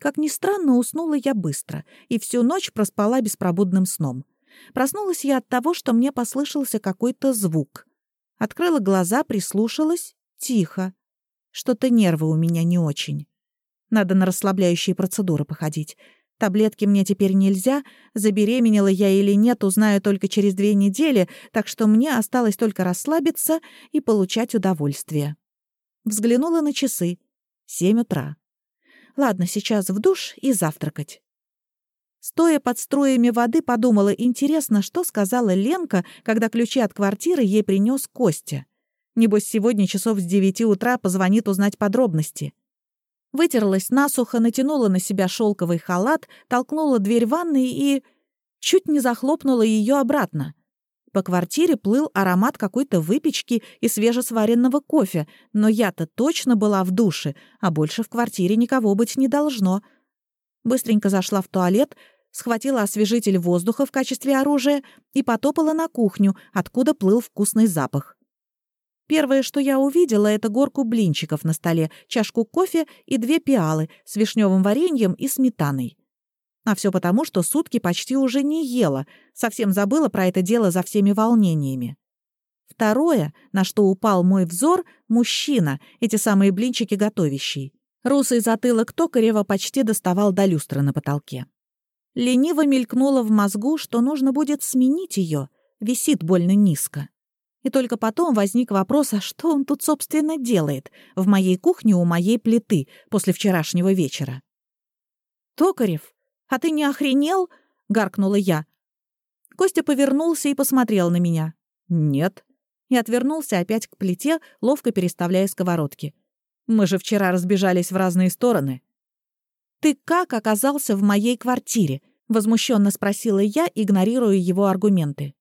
Как ни странно, уснула я быстро и всю ночь проспала беспробудным сном. Проснулась я от того, что мне послышался какой-то звук. Открыла глаза, прислушалась. Тихо. Что-то нервы у меня не очень. Надо на расслабляющие процедуры походить. Таблетки мне теперь нельзя, забеременела я или нет, узнаю только через две недели, так что мне осталось только расслабиться и получать удовольствие. Взглянула на часы. Семь утра. Ладно, сейчас в душ и завтракать. Стоя под струями воды, подумала, интересно, что сказала Ленка, когда ключи от квартиры ей принес Костя. Небось, сегодня часов с девяти утра позвонит узнать подробности. Вытерлась насухо, натянула на себя шелковый халат, толкнула дверь ванной и... чуть не захлопнула ее обратно. По квартире плыл аромат какой-то выпечки и свежесваренного кофе, но я-то точно была в душе, а больше в квартире никого быть не должно. Быстренько зашла в туалет, схватила освежитель воздуха в качестве оружия и потопала на кухню, откуда плыл вкусный запах. Первое, что я увидела, это горку блинчиков на столе, чашку кофе и две пиалы с вишневым вареньем и сметаной. А все потому, что сутки почти уже не ела, совсем забыла про это дело за всеми волнениями. Второе, на что упал мой взор — мужчина, эти самые блинчики готовящий. Русый затылок Токарева почти доставал до люстры на потолке. Лениво мелькнуло в мозгу, что нужно будет сменить ее, висит больно низко. И только потом возник вопрос, а что он тут, собственно, делает в моей кухне у моей плиты после вчерашнего вечера? «Токарев, а ты не охренел?» — гаркнула я. Костя повернулся и посмотрел на меня. «Нет». И отвернулся опять к плите, ловко переставляя сковородки. «Мы же вчера разбежались в разные стороны». «Ты как оказался в моей квартире?» — возмущенно спросила я, игнорируя его аргументы.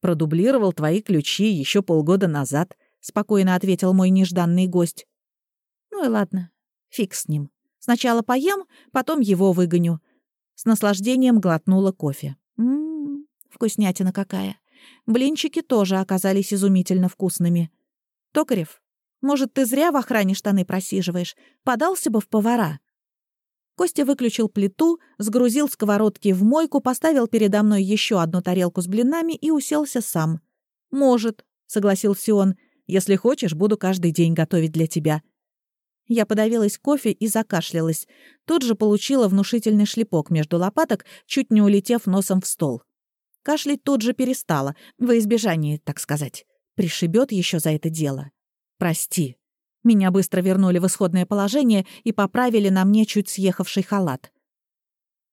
Продублировал твои ключи еще полгода назад», — спокойно ответил мой нежданный гость. «Ну и ладно, фиг с ним. Сначала поем, потом его выгоню». С наслаждением глотнула кофе. «Ммм, вкуснятина какая. Блинчики тоже оказались изумительно вкусными. Токарев, может, ты зря в охране штаны просиживаешь? Подался бы в повара». Костя выключил плиту, сгрузил сковородки в мойку, поставил передо мной еще одну тарелку с блинами и уселся сам. «Может», — согласился он, — «если хочешь, буду каждый день готовить для тебя». Я подавилась кофе и закашлялась. Тут же получила внушительный шлепок между лопаток, чуть не улетев носом в стол. Кашлять тут же перестала, во избежание, так сказать. Пришибет еще за это дело. «Прости», меня быстро вернули в исходное положение и поправили на мне чуть съехавший халат.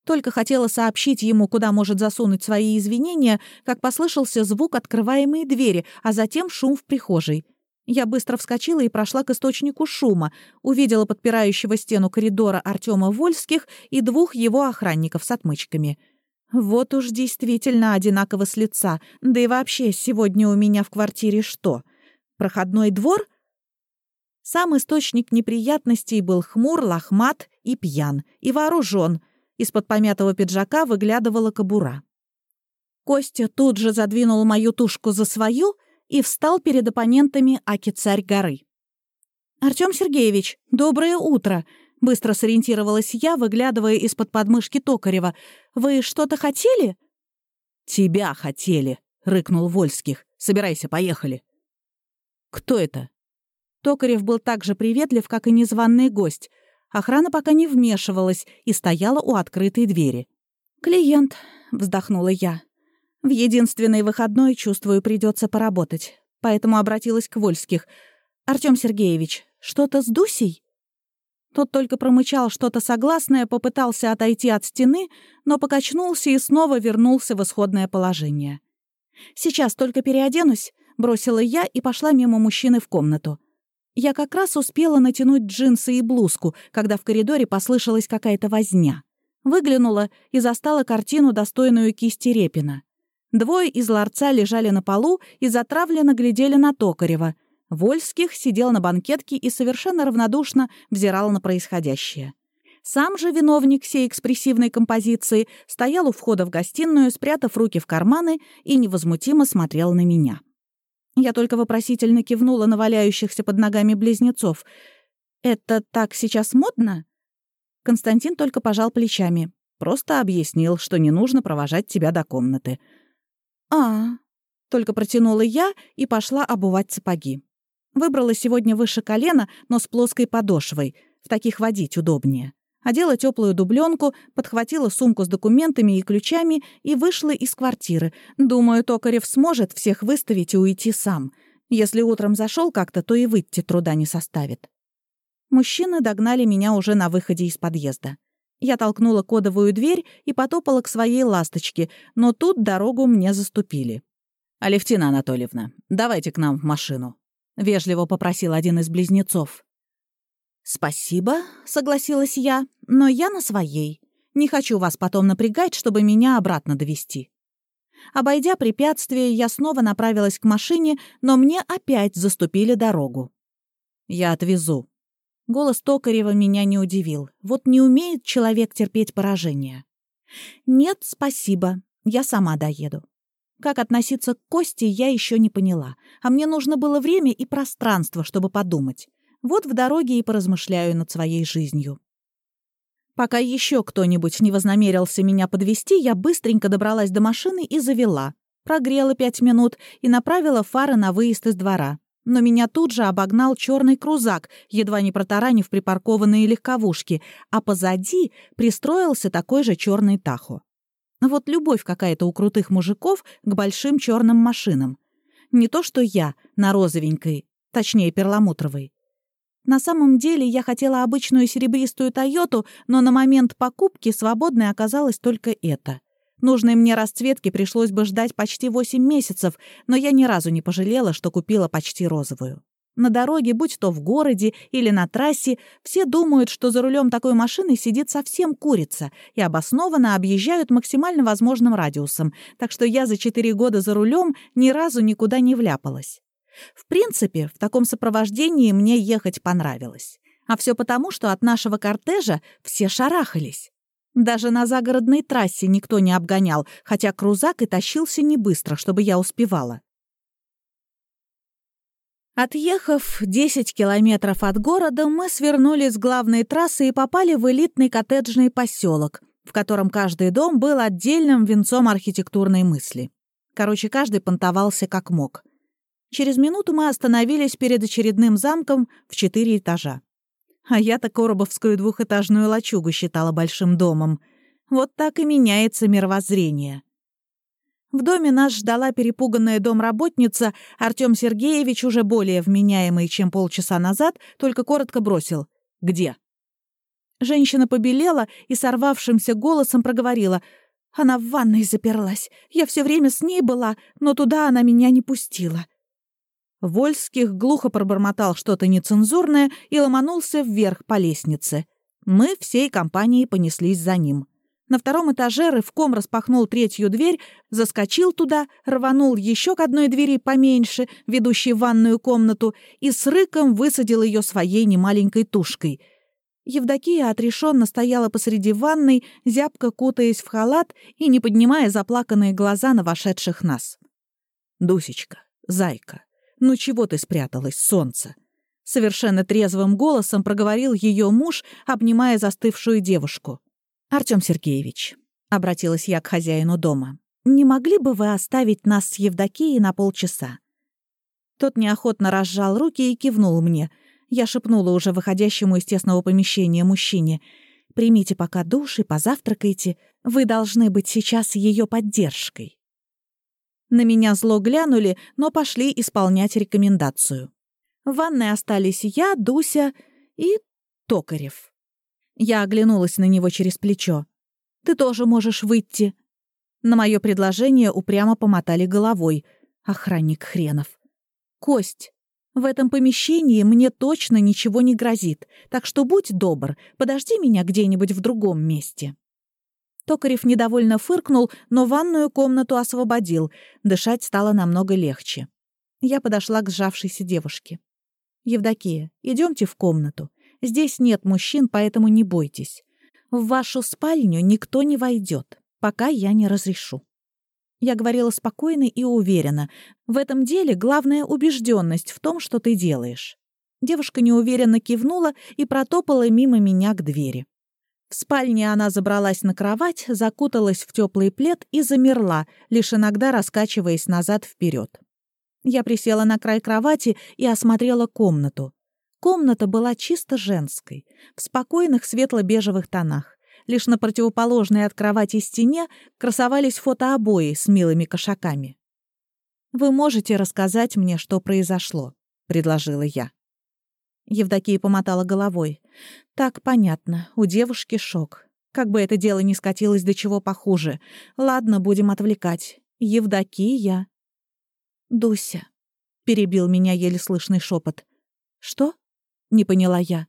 Только хотела сообщить ему, куда может засунуть свои извинения, как послышался звук открываемой двери, а затем шум в прихожей. Я быстро вскочила и прошла к источнику шума, увидела подпирающего стену коридора Артема Вольских и двух его охранников с отмычками. Вот уж действительно одинаково с лица. Да и вообще, сегодня у меня в квартире что? Проходной двор — сам источник неприятностей был хмур, лохмат и пьян, и вооружен. Из-под помятого пиджака выглядывала кобура. Костя тут же задвинул мою тушку за свою и встал перед оппонентами Аки-царь горы. «Артём Сергеевич, доброе утро!» — быстро сориентировалась я, выглядывая из-под подмышки Токарева. «Вы что-то хотели?» «Тебя хотели!» — рыкнул Вольских. «Собирайся, поехали!» «Кто это?» Токарев был так же приветлив, как и незваный гость. Охрана пока не вмешивалась и стояла у открытой двери. «Клиент», — вздохнула я. «В единственный выходной, чувствую, придется поработать. Поэтому обратилась к Вольских. Артём Сергеевич, что-то с Дусей?» Тот только промычал что-то согласное, попытался отойти от стены, но покачнулся и снова вернулся в исходное положение. «Сейчас только переоденусь», — бросила я и пошла мимо мужчины в комнату. Я как раз успела натянуть джинсы и блузку, когда в коридоре послышалась какая-то возня. Выглянула и застала картину, достойную кисти Репина. Двое из ларца лежали на полу и затравленно глядели на Токарева. Вольских сидел на банкетке и совершенно равнодушно взирал на происходящее. Сам же виновник всей экспрессивной композиции стоял у входа в гостиную, спрятав руки в карманы и невозмутимо смотрел на меня. Я только вопросительно кивнула на валяющихся под ногами близнецов. «Это так сейчас модно?» Константин только пожал плечами. Просто объяснил, что не нужно провожать тебя до комнаты. «А, только протянула я и пошла обувать сапоги. Выбрала сегодня выше колена, но с плоской подошвой. В таких водить удобнее. Одела теплую дубленку, подхватила сумку с документами и ключами и вышла из квартиры. Думаю, Токарев сможет всех выставить и уйти сам. Если утром зашел как-то, то и выйти труда не составит. Мужчины догнали меня уже на выходе из подъезда. Я толкнула кодовую дверь и потопала к своей ласточке, но тут дорогу мне заступили. «Алевтина Анатольевна, давайте к нам в машину», — вежливо попросил один из близнецов. «Спасибо», — согласилась я, — «но я на своей. Не хочу вас потом напрягать, чтобы меня обратно довести. Обойдя препятствие, я снова направилась к машине, но мне опять заступили дорогу. «Я отвезу». Голос Токарева меня не удивил. Вот не умеет человек терпеть поражение. «Нет, спасибо. Я сама доеду». Как относиться к Косте, я еще не поняла. А мне нужно было время и пространство, чтобы подумать. Вот в дороге и поразмышляю над своей жизнью. Пока еще кто-нибудь не вознамерился меня подвести, я быстренько добралась до машины и завела. Прогрела пять минут и направила фары на выезд из двора. Но меня тут же обогнал черный крузак, едва не протаранив припаркованные легковушки, а позади пристроился такой же черный тахо. Вот любовь какая-то у крутых мужиков к большим черным машинам. Не то что я на розовенькой, точнее перламутровой. На самом деле я хотела обычную серебристую «Тойоту», но на момент покупки свободной оказалось только это. Нужной мне расцветки пришлось бы ждать почти 8 месяцев, но я ни разу не пожалела, что купила почти розовую. На дороге, будь то в городе или на трассе, все думают, что за рулем такой машины сидит совсем курица и обоснованно объезжают максимально возможным радиусом, так что я за четыре года за рулем ни разу никуда не вляпалась. В принципе, в таком сопровождении мне ехать понравилось. А все потому, что от нашего кортежа все шарахались. Даже на загородной трассе никто не обгонял, хотя крузак и тащился не быстро, чтобы я успевала. Отъехав 10 километров от города, мы свернули с главной трассы и попали в элитный коттеджный поселок, в котором каждый дом был отдельным венцом архитектурной мысли. Короче, каждый понтовался как мог. Через минуту мы остановились перед очередным замком в четыре этажа. А я-то Коробовскую двухэтажную лачугу считала большим домом. Вот так и меняется мировоззрение. В доме нас ждала перепуганная домработница. Артём Сергеевич, уже более вменяемый, чем полчаса назад, только коротко бросил. «Где?» Женщина побелела и сорвавшимся голосом проговорила. «Она в ванной заперлась. Я все время с ней была, но туда она меня не пустила». Вольских глухо пробормотал что-то нецензурное и ломанулся вверх по лестнице. Мы всей компанией понеслись за ним. На втором этаже рывком распахнул третью дверь, заскочил туда, рванул еще к одной двери поменьше, ведущей в ванную комнату, и с рыком высадил ее своей немаленькой тушкой. Евдокия отрешенно стояла посреди ванной, зябко кутаясь в халат и не поднимая заплаканные глаза на вошедших нас. «Дусечка, зайка, ну чего ты спряталась, солнце?» Совершенно трезвым голосом проговорил ее муж, обнимая застывшую девушку. «Артём Сергеевич», — обратилась я к хозяину дома, «не могли бы вы оставить нас с Евдокией на полчаса?» Тот неохотно разжал руки и кивнул мне. Я шепнула уже выходящему из тесного помещения мужчине. «Примите пока душ и позавтракайте. Вы должны быть сейчас ее поддержкой». На меня зло глянули, но пошли исполнять рекомендацию. В ванной остались я, Дуся и Токарев. Я оглянулась на него через плечо. «Ты тоже можешь выйти». На мое предложение упрямо помотали головой. Охранник хренов. «Кость, в этом помещении мне точно ничего не грозит, так что будь добр, подожди меня где-нибудь в другом месте». Токарев недовольно фыркнул, но ванную комнату освободил. Дышать стало намного легче. Я подошла к сжавшейся девушке. «Евдокия, идемте в комнату. Здесь нет мужчин, поэтому не бойтесь. В вашу спальню никто не войдет, пока я не разрешу». Я говорила спокойно и уверенно. В этом деле главная убежденность в том, что ты делаешь. Девушка неуверенно кивнула и протопала мимо меня к двери. В спальне она забралась на кровать, закуталась в теплый плед и замерла, лишь иногда раскачиваясь назад вперед. Я присела на край кровати и осмотрела комнату. Комната была чисто женской, в спокойных светло-бежевых тонах. Лишь на противоположной от кровати стене красовались фотообои с милыми кошаками. «Вы можете рассказать мне, что произошло?» — предложила я. Евдокия помотала головой. «Так, понятно. У девушки шок. Как бы это дело ни скатилось до чего похуже. Ладно, будем отвлекать. Евдокия...» «Дуся», — перебил меня еле слышный шепот. «Что?» — не поняла я.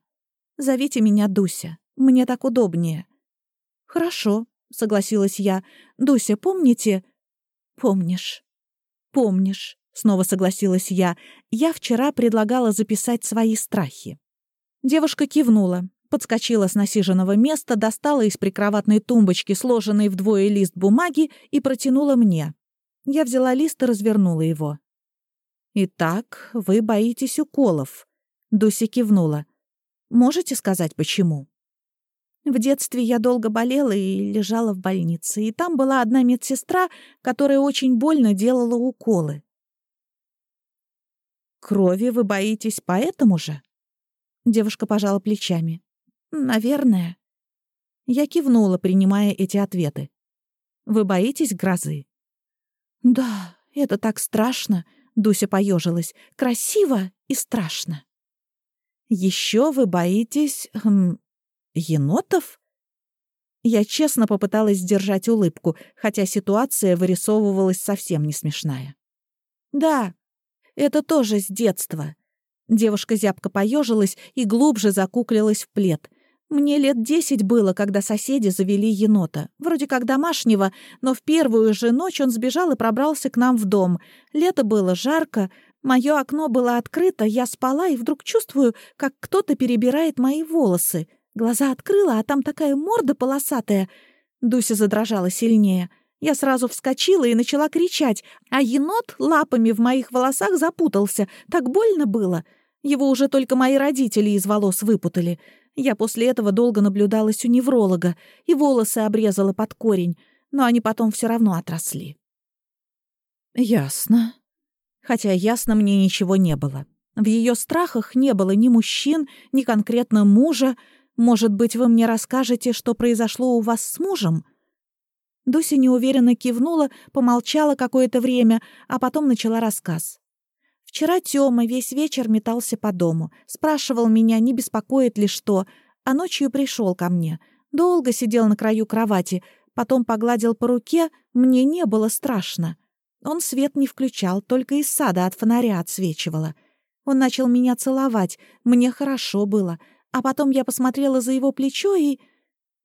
«Зовите меня Дуся. Мне так удобнее». «Хорошо», — согласилась я. «Дуся, помните?» «Помнишь. Помнишь. Снова согласилась я. Я вчера предлагала записать свои страхи. Девушка кивнула, подскочила с насиженного места, достала из прикроватной тумбочки сложенный вдвое лист бумаги и протянула мне. Я взяла лист и развернула его. «Итак, вы боитесь уколов», — Дуся кивнула. «Можете сказать, почему?» В детстве я долго болела и лежала в больнице, и там была одна медсестра, которая очень больно делала уколы. Крови вы боитесь поэтому же? Девушка пожала плечами. Наверное. Я кивнула, принимая эти ответы. Вы боитесь грозы? Да, это так страшно, Дуся поежилась. Красиво и страшно. Еще вы боитесь хм, енотов? Я честно попыталась сдержать улыбку, хотя ситуация вырисовывалась совсем не смешная. Да, это тоже с детства. Девушка зябко поежилась и глубже закуклилась в плед. Мне лет десять было, когда соседи завели енота. Вроде как домашнего, но в первую же ночь он сбежал и пробрался к нам в дом. Лето было жарко, мое окно было открыто, я спала и вдруг чувствую, как кто-то перебирает мои волосы. Глаза открыла, а там такая морда полосатая. Дуся задрожала сильнее — я сразу вскочила и начала кричать, а енот лапами в моих волосах запутался. Так больно было. Его уже только мои родители из волос выпутали. Я после этого долго наблюдалась у невролога и волосы обрезала под корень, но они потом все равно отросли. Ясно. Хотя ясно мне ничего не было. В ее страхах не было ни мужчин, ни конкретно мужа. Может быть, вы мне расскажете, что произошло у вас с мужем?» Дуся неуверенно кивнула, помолчала какое-то время, а потом начала рассказ. «Вчера Тёма весь вечер метался по дому, спрашивал меня, не беспокоит ли что, а ночью пришел ко мне. Долго сидел на краю кровати, потом погладил по руке, мне не было страшно. Он свет не включал, только из сада от фонаря отсвечивало. Он начал меня целовать, мне хорошо было, а потом я посмотрела за его плечо и...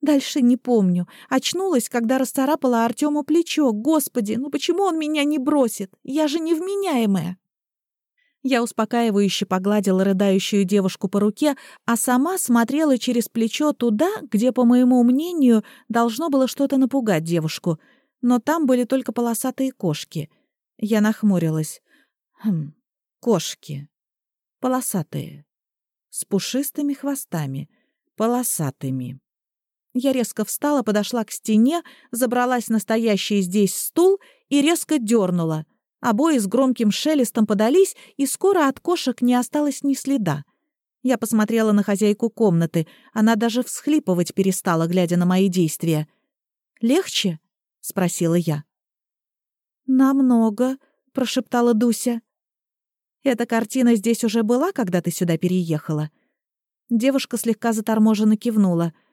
Дальше не помню. Очнулась, когда расцарапала Артему плечо. Господи, ну почему он меня не бросит? Я же невменяемая. Я успокаивающе погладила рыдающую девушку по руке, а сама смотрела через плечо туда, где, по моему мнению, должно было что-то напугать девушку. Но там были только полосатые кошки. Я нахмурилась. Хм, кошки. Полосатые. С пушистыми хвостами. Полосатыми. Я резко встала, подошла к стене, забралась на стоящий здесь стул и резко дернула. Обои с громким шелестом подались, и скоро от кошек не осталось ни следа. Я посмотрела на хозяйку комнаты. Она даже всхлипывать перестала, глядя на мои действия. «Легче?» — спросила я. «Намного», — прошептала Дуся. «Эта картина здесь уже была, когда ты сюда переехала?» Девушка слегка заторможенно кивнула —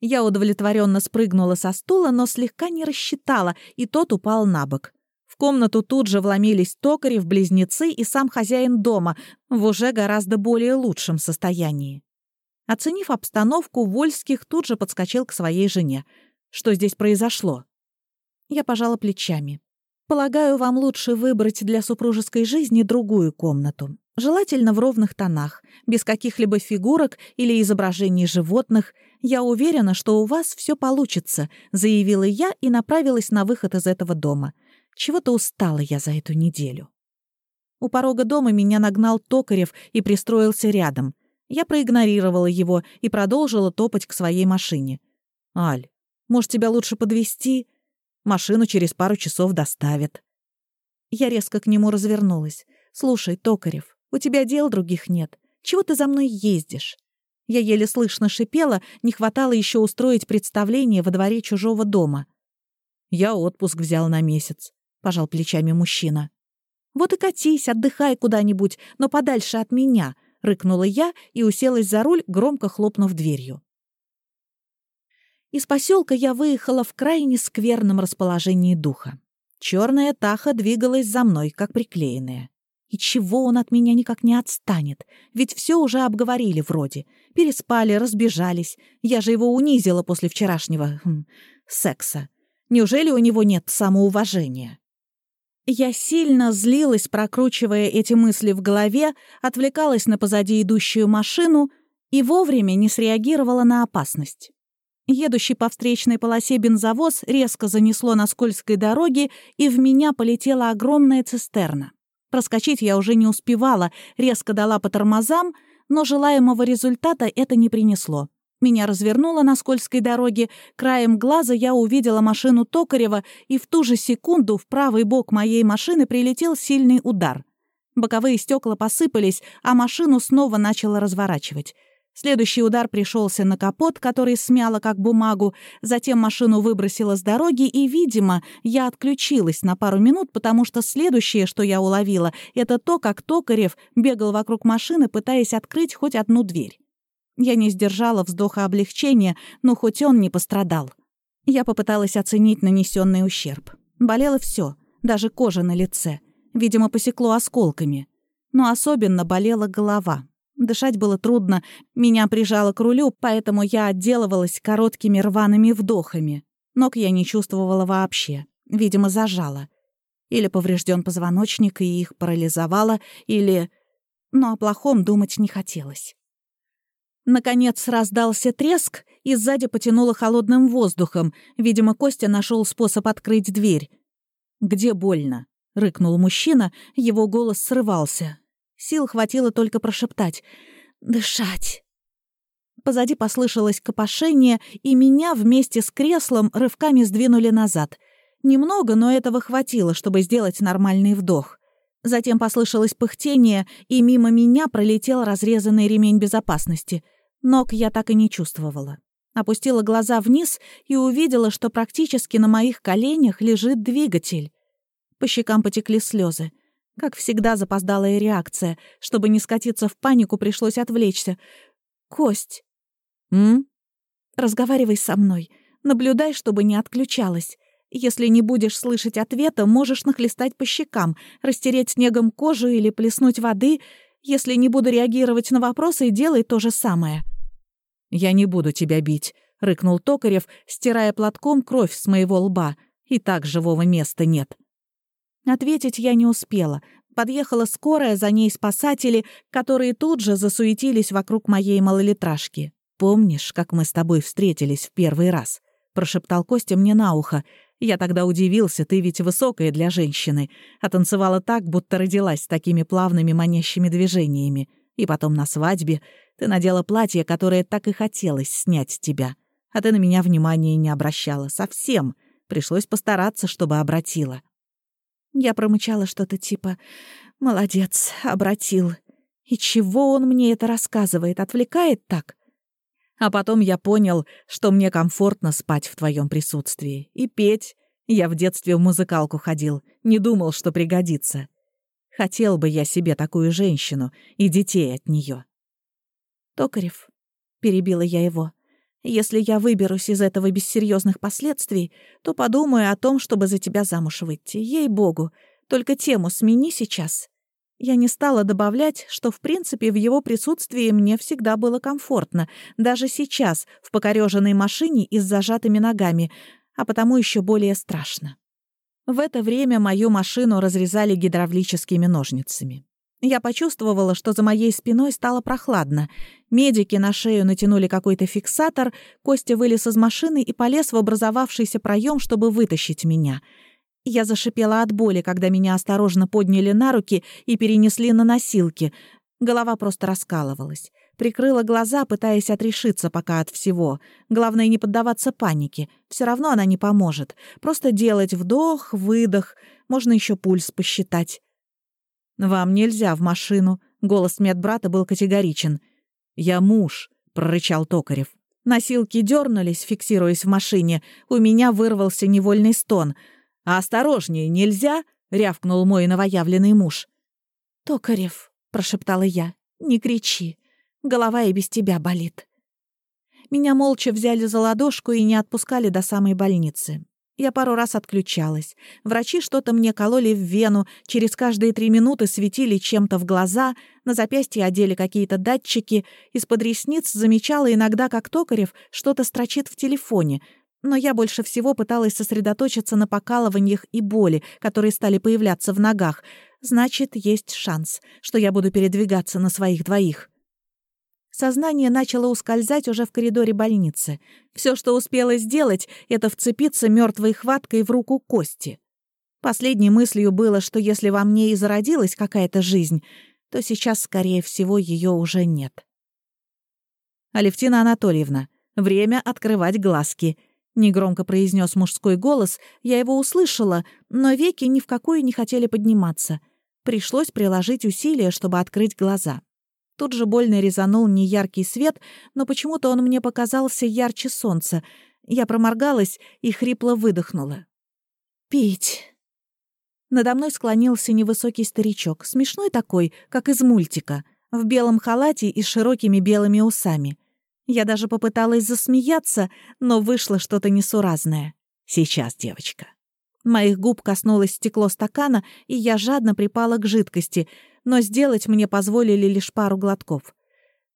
я удовлетворенно спрыгнула со стула, но слегка не рассчитала, и тот упал на бок. В комнату тут же вломились токарев, близнецы и сам хозяин дома в уже гораздо более лучшем состоянии. Оценив обстановку, Вольских тут же подскочил к своей жене. Что здесь произошло? Я пожала плечами. Полагаю, вам лучше выбрать для супружеской жизни другую комнату. Желательно в ровных тонах, без каких-либо фигурок или изображений животных. Я уверена, что у вас все получится», — заявила я и направилась на выход из этого дома. Чего-то устала я за эту неделю. У порога дома меня нагнал Токарев и пристроился рядом. Я проигнорировала его и продолжила топать к своей машине. «Аль, может, тебя лучше подвести? Машину через пару часов доставят». Я резко к нему развернулась. «Слушай, Токарев, у тебя дел других нет. Чего ты за мной ездишь?» Я еле слышно шипела, не хватало еще устроить представление во дворе чужого дома. «Я отпуск взял на месяц», — пожал плечами мужчина. «Вот и катись, отдыхай куда-нибудь, но подальше от меня», — рыкнула я и уселась за руль, громко хлопнув дверью. Из поселка я выехала в крайне скверном расположении духа. Черная таха двигалась за мной, как приклеенная. И чего он от меня никак не отстанет? Ведь все уже обговорили вроде. Переспали, разбежались. Я же его унизила после вчерашнего... Хм, секса. Неужели у него нет самоуважения? Я сильно злилась, прокручивая эти мысли в голове, отвлекалась на позади идущую машину и вовремя не среагировала на опасность. Едущий по встречной полосе бензовоз резко занесло на скользкой дороге, и в меня полетела огромная цистерна. Проскочить я уже не успевала, резко дала по тормозам, но желаемого результата это не принесло. Меня развернуло на скользкой дороге, краем глаза я увидела машину Токарева, и в ту же секунду в правый бок моей машины прилетел сильный удар. Боковые стекла посыпались, а машину снова начало разворачивать. Следующий удар пришелся на капот, который смяло как бумагу, затем машину выбросило с дороги, и, видимо, я отключилась на пару минут, потому что следующее, что я уловила, это то, как Токарев бегал вокруг машины, пытаясь открыть хоть одну дверь. Я не сдержала вздоха облегчения, но хоть он не пострадал. Я попыталась оценить нанесенный ущерб. Болело все, даже кожа на лице. Видимо, посекло осколками. Но особенно болела голова. Дышать было трудно, меня прижало к рулю, поэтому я отделывалась короткими рваными вдохами. Ног я не чувствовала вообще, видимо, зажала. Или поврежден позвоночник, и их парализовало, или... Но о плохом думать не хотелось. Наконец раздался треск, и сзади потянуло холодным воздухом. Видимо, Костя нашел способ открыть дверь. «Где больно?» — рыкнул мужчина, его голос срывался. Сил хватило только прошептать «Дышать». Позади послышалось копошение, и меня вместе с креслом рывками сдвинули назад. Немного, но этого хватило, чтобы сделать нормальный вдох. Затем послышалось пыхтение, и мимо меня пролетел разрезанный ремень безопасности. Ног я так и не чувствовала. Опустила глаза вниз и увидела, что практически на моих коленях лежит двигатель. По щекам потекли слезы. Как всегда, запоздалая реакция. Чтобы не скатиться в панику, пришлось отвлечься. «Кость!» «М?» «Разговаривай со мной. Наблюдай, чтобы не отключалась. Если не будешь слышать ответа, можешь нахлестать по щекам, растереть снегом кожу или плеснуть воды. Если не буду реагировать на вопросы, делай то же самое». «Я не буду тебя бить», — рыкнул Токарев, стирая платком кровь с моего лба. «И так живого места нет». Ответить я не успела. Подъехала скорая, за ней спасатели, которые тут же засуетились вокруг моей малолитражки. «Помнишь, как мы с тобой встретились в первый раз?» — прошептал Костя мне на ухо. «Я тогда удивился, ты ведь высокая для женщины, а танцевала так, будто родилась с такими плавными манящими движениями. И потом на свадьбе ты надела платье, которое так и хотелось снять с тебя. А ты на меня внимания не обращала. Совсем. Пришлось постараться, чтобы обратила. Я промычала что-то типа «Молодец, обратил». И чего он мне это рассказывает, отвлекает так? А потом я понял, что мне комфортно спать в твоем присутствии. И петь. Я в детстве в музыкалку ходил, не думал, что пригодится. Хотел бы я себе такую женщину и детей от нее. «Токарев», — перебила я его, если я выберусь из этого без серьезных последствий, то подумаю о том, чтобы за тебя замуж выйти. Ей-богу, только тему смени сейчас. Я не стала добавлять, что, в принципе, в его присутствии мне всегда было комфортно, даже сейчас, в покореженной машине и с зажатыми ногами, а потому еще более страшно. В это время мою машину разрезали гидравлическими ножницами. Я почувствовала, что за моей спиной стало прохладно. Медики на шею натянули какой-то фиксатор, Костя вылез из машины и полез в образовавшийся проем, чтобы вытащить меня. Я зашипела от боли, когда меня осторожно подняли на руки и перенесли на носилки. Голова просто раскалывалась. Прикрыла глаза, пытаясь отрешиться пока от всего. Главное, не поддаваться панике. Все равно она не поможет. Просто делать вдох, выдох. Можно еще пульс посчитать. «Вам нельзя в машину», — голос медбрата был категоричен. «Я муж», — прорычал Токарев. Носилки дернулись, фиксируясь в машине. У меня вырвался невольный стон. «А осторожнее нельзя?» — рявкнул мой новоявленный муж. «Токарев», — прошептала я, — «не кричи. Голова и без тебя болит». Меня молча взяли за ладошку и не отпускали до самой больницы. Я пару раз отключалась. Врачи что-то мне кололи в вену, через каждые три минуты светили чем-то в глаза, на запястье одели какие-то датчики, из-под ресниц замечала иногда, как Токарев что-то строчит в телефоне, но я больше всего пыталась сосредоточиться на покалываниях и боли, которые стали появляться в ногах. Значит, есть шанс, что я буду передвигаться на своих двоих. Сознание начало ускользать уже в коридоре больницы. Все, что успела сделать, это вцепиться мертвой хваткой в руку Кости. Последней мыслью было, что если во мне и зародилась какая-то жизнь, то сейчас, скорее всего, ее уже нет. «Алевтина Анатольевна, время открывать глазки», — негромко произнес мужской голос. Я его услышала, но веки ни в какую не хотели подниматься. Пришлось приложить усилия, чтобы открыть глаза. Тут же больно резанул неяркий свет, но почему-то он мне показался ярче солнца. Я проморгалась и хрипло выдохнула. «Пить». Надо мной склонился невысокий старичок, смешной такой, как из мультика, в белом халате и с широкими белыми усами. Я даже попыталась засмеяться, но вышло что-то несуразное. «Сейчас, девочка». Моих губ коснулось стекло стакана, и я жадно припала к жидкости — но сделать мне позволили лишь пару глотков.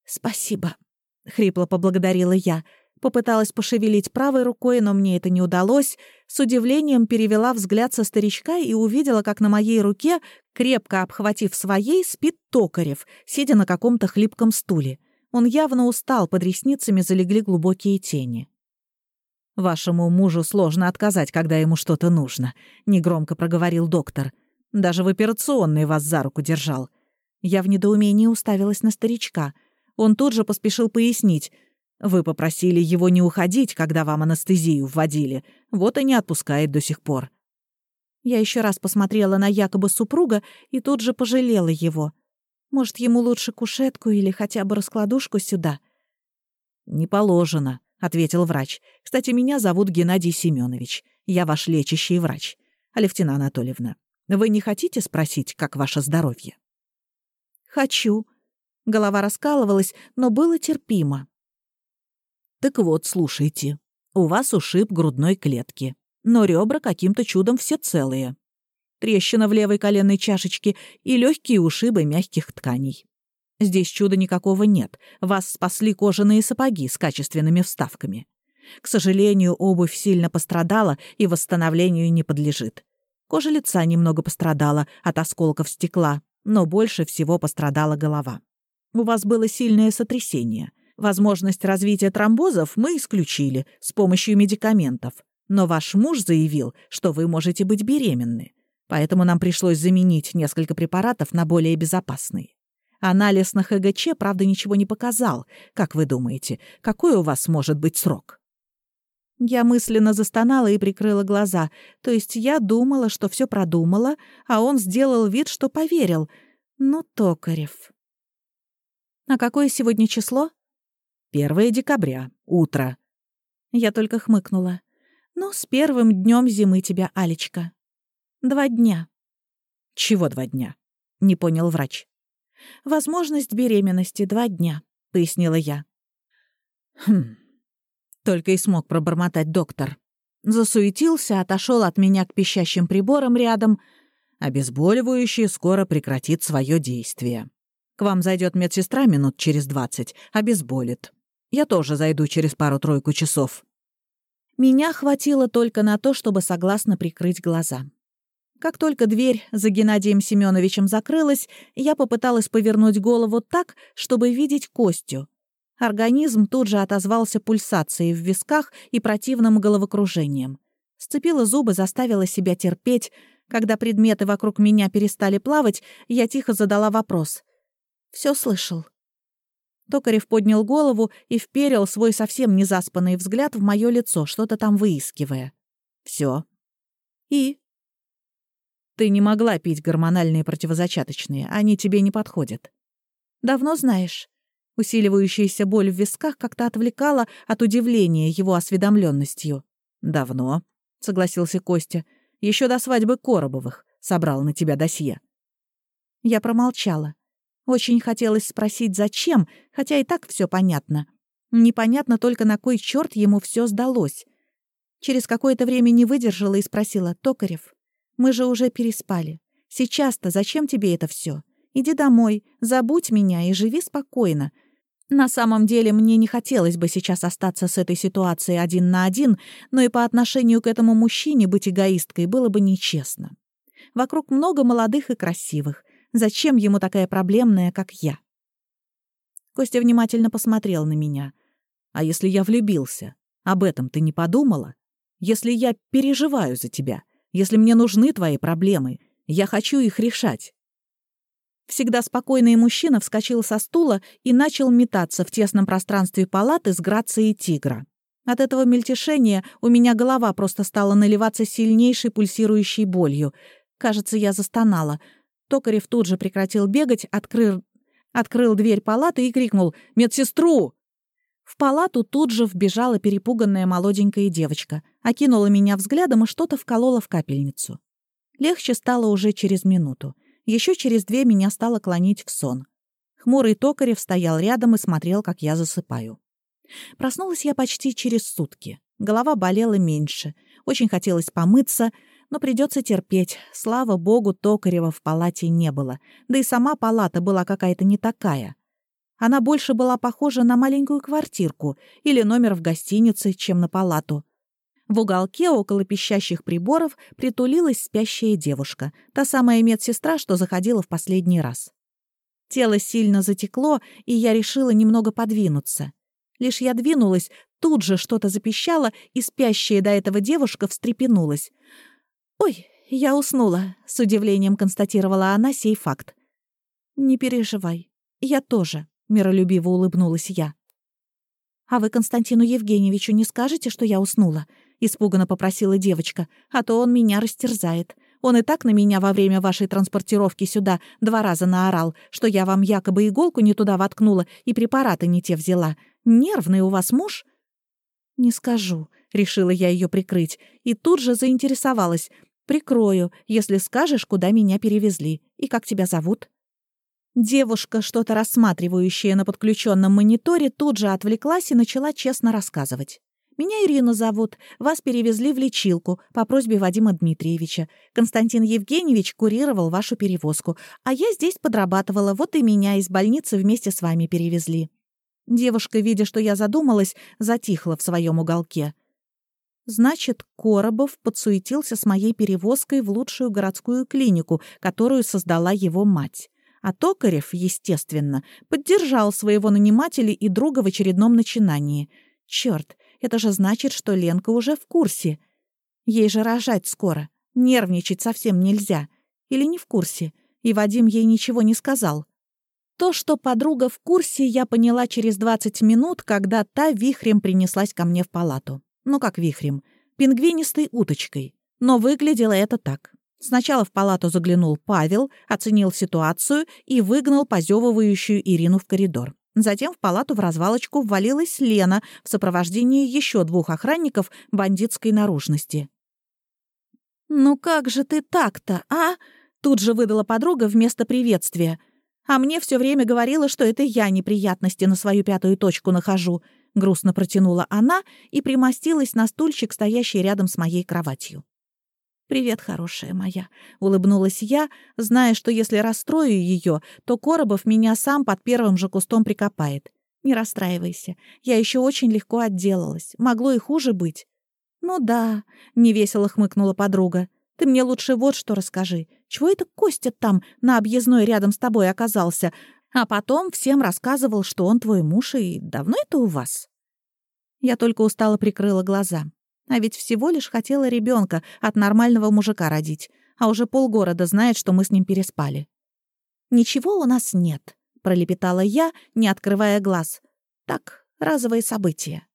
«Спасибо», — хрипло поблагодарила я. Попыталась пошевелить правой рукой, но мне это не удалось. С удивлением перевела взгляд со старичка и увидела, как на моей руке, крепко обхватив своей, спит Токарев, сидя на каком-то хлипком стуле. Он явно устал, под ресницами залегли глубокие тени. «Вашему мужу сложно отказать, когда ему что-то нужно», — негромко проговорил доктор. Даже в операционной вас за руку держал. Я в недоумении уставилась на старичка. Он тут же поспешил пояснить. Вы попросили его не уходить, когда вам анестезию вводили. Вот и не отпускает до сих пор. Я еще раз посмотрела на якобы супруга и тут же пожалела его. Может, ему лучше кушетку или хотя бы раскладушку сюда? «Не положено», — ответил врач. «Кстати, меня зовут Геннадий Семенович. Я ваш лечащий врач. Алевтина Анатольевна, вы не хотите спросить, как ваше здоровье?» «Хочу». Голова раскалывалась, но было терпимо. «Так вот, слушайте. У вас ушиб грудной клетки, но ребра каким-то чудом все целые. Трещина в левой коленной чашечке и легкие ушибы мягких тканей. Здесь чуда никакого нет. Вас спасли кожаные сапоги с качественными вставками. К сожалению, обувь сильно пострадала и восстановлению не подлежит. Кожа лица немного пострадала от осколков стекла, но больше всего пострадала голова. У вас было сильное сотрясение. Возможность развития тромбозов мы исключили с помощью медикаментов. Но ваш муж заявил, что вы можете быть беременны. Поэтому нам пришлось заменить несколько препаратов на более безопасные. Анализ на ХГЧ, правда, ничего не показал. Как вы думаете, какой у вас может быть срок? Я мысленно застонала и прикрыла глаза. То есть я думала, что все продумала, а он сделал вид, что поверил. Ну, Токарев. А какое сегодня число? Первое декабря. Утро. Я только хмыкнула. Ну, с первым днем зимы тебя, Алечка. Два дня. Чего два дня? Не понял врач. Возможность беременности два дня, пояснила я. Хм, только и смог пробормотать доктор. Засуетился, отошел от меня к пищащим приборам рядом. Обезболивающее скоро прекратит свое действие. К вам зайдет медсестра минут через двадцать, обезболит. Я тоже зайду через пару-тройку часов. Меня хватило только на то, чтобы согласно прикрыть глаза. Как только дверь за Геннадием Семеновичем закрылась, я попыталась повернуть голову так, чтобы видеть Костю. Организм тут же отозвался пульсацией в висках и противным головокружением. Сцепила зубы, заставила себя терпеть. Когда предметы вокруг меня перестали плавать, я тихо задала вопрос. Все слышал?» Токарев поднял голову и вперил свой совсем незаспанный взгляд в мое лицо, что-то там выискивая. Все. И? Ты не могла пить гормональные противозачаточные, они тебе не подходят. Давно знаешь. Усиливающаяся боль в висках как-то отвлекала от удивления его осведомленностью. Давно, согласился Костя. Еще до свадьбы Коробовых собрал на тебя досье. Я промолчала. Очень хотелось спросить, зачем, хотя и так все понятно. Непонятно только, на кой черт ему все сдалось. Через какое-то время не выдержала и спросила, «Токарев, мы же уже переспали. Сейчас-то зачем тебе это все? Иди домой, забудь меня и живи спокойно. На самом деле мне не хотелось бы сейчас остаться с этой ситуацией один на один, но и по отношению к этому мужчине быть эгоисткой было бы нечестно. Вокруг много молодых и красивых. Зачем ему такая проблемная, как я? Костя внимательно посмотрел на меня. «А если я влюбился? Об этом ты не подумала? Если я переживаю за тебя? Если мне нужны твои проблемы? Я хочу их решать?» Всегда спокойный мужчина вскочил со стула и начал метаться в тесном пространстве палаты с грацией тигра. От этого мельтешения у меня голова просто стала наливаться сильнейшей пульсирующей болью. Кажется, я застонала. Токарев тут же прекратил бегать, открыл, открыл дверь палаты и крикнул «Медсестру!». В палату тут же вбежала перепуганная молоденькая девочка, окинула меня взглядом и что-то вколола в капельницу. Легче стало уже через минуту. Еще через две меня стало клонить в сон. Хмурый Токарев стоял рядом и смотрел, как я засыпаю. Проснулась я почти через сутки. Голова болела меньше. Очень хотелось помыться, но придется терпеть. Слава богу, Токарева в палате не было. Да и сама палата была какая-то не такая. Она больше была похожа на маленькую квартирку или номер в гостинице, чем на палату. В уголке около пищащих приборов притулилась спящая девушка, та самая медсестра, что заходила в последний раз. Тело сильно затекло, и я решила немного подвинуться. Лишь я двинулась, тут же что-то запищало, и спящая до этого девушка встрепенулась. «Ой, я уснула», — с удивлением констатировала она сей факт. «Не переживай, я тоже», — миролюбиво улыбнулась я. «А вы Константину Евгеньевичу не скажете, что я уснула?» — испуганно попросила девочка. «А то он меня растерзает. Он и так на меня во время вашей транспортировки сюда два раза наорал, что я вам якобы иголку не туда воткнула и препараты не те взяла. Нервный у вас муж?» «Не скажу», — решила я ее прикрыть, и тут же заинтересовалась. Прикрою, если скажешь, куда меня перевезли. И как тебя зовут?» Девушка, что-то рассматривающая на подключенном мониторе, тут же отвлеклась и начала честно рассказывать. «Меня Ирина зовут. Вас перевезли в лечилку по просьбе Вадима Дмитриевича. Константин Евгеньевич курировал вашу перевозку, а я здесь подрабатывала, вот и меня из больницы вместе с вами перевезли». Девушка, видя, что я задумалась, затихла в своем уголке. Значит, Коробов подсуетился с моей перевозкой в лучшую городскую клинику, которую создала его мать. А Токарев, естественно, поддержал своего нанимателя и друга в очередном начинании. Черт, это же значит, что Ленка уже в курсе. Ей же рожать скоро. Нервничать совсем нельзя. Или не в курсе. И Вадим ей ничего не сказал. То, что подруга в курсе, я поняла через 20 минут, когда та вихрем принеслась ко мне в палату ну как вихрем, пингвинистой уточкой. Но выглядело это так. Сначала в палату заглянул Павел, оценил ситуацию и выгнал позевывающую Ирину в коридор. Затем в палату в развалочку ввалилась Лена в сопровождении еще двух охранников бандитской наружности. «Ну как же ты так-то, а?» Тут же выдала подруга вместо приветствия. «А мне все время говорила, что это я неприятности на свою пятую точку нахожу. — грустно протянула она и примостилась на стульчик, стоящий рядом с моей кроватью. «Привет, хорошая моя», — улыбнулась я, зная, что если расстрою ее, то Коробов меня сам под первым же кустом прикопает. «Не расстраивайся, я еще очень легко отделалась. Могло и хуже быть». «Ну да», — невесело хмыкнула подруга. «Ты мне лучше вот что расскажи. Чего это Костя там на объездной рядом с тобой оказался? А потом всем рассказывал, что он твой муж, и давно это у вас?» Я только устало прикрыла глаза. А ведь всего лишь хотела ребенка от нормального мужика родить, а уже полгорода знает, что мы с ним переспали. «Ничего у нас нет», —— пролепетала я, не открывая глаз. «Так, разовые события».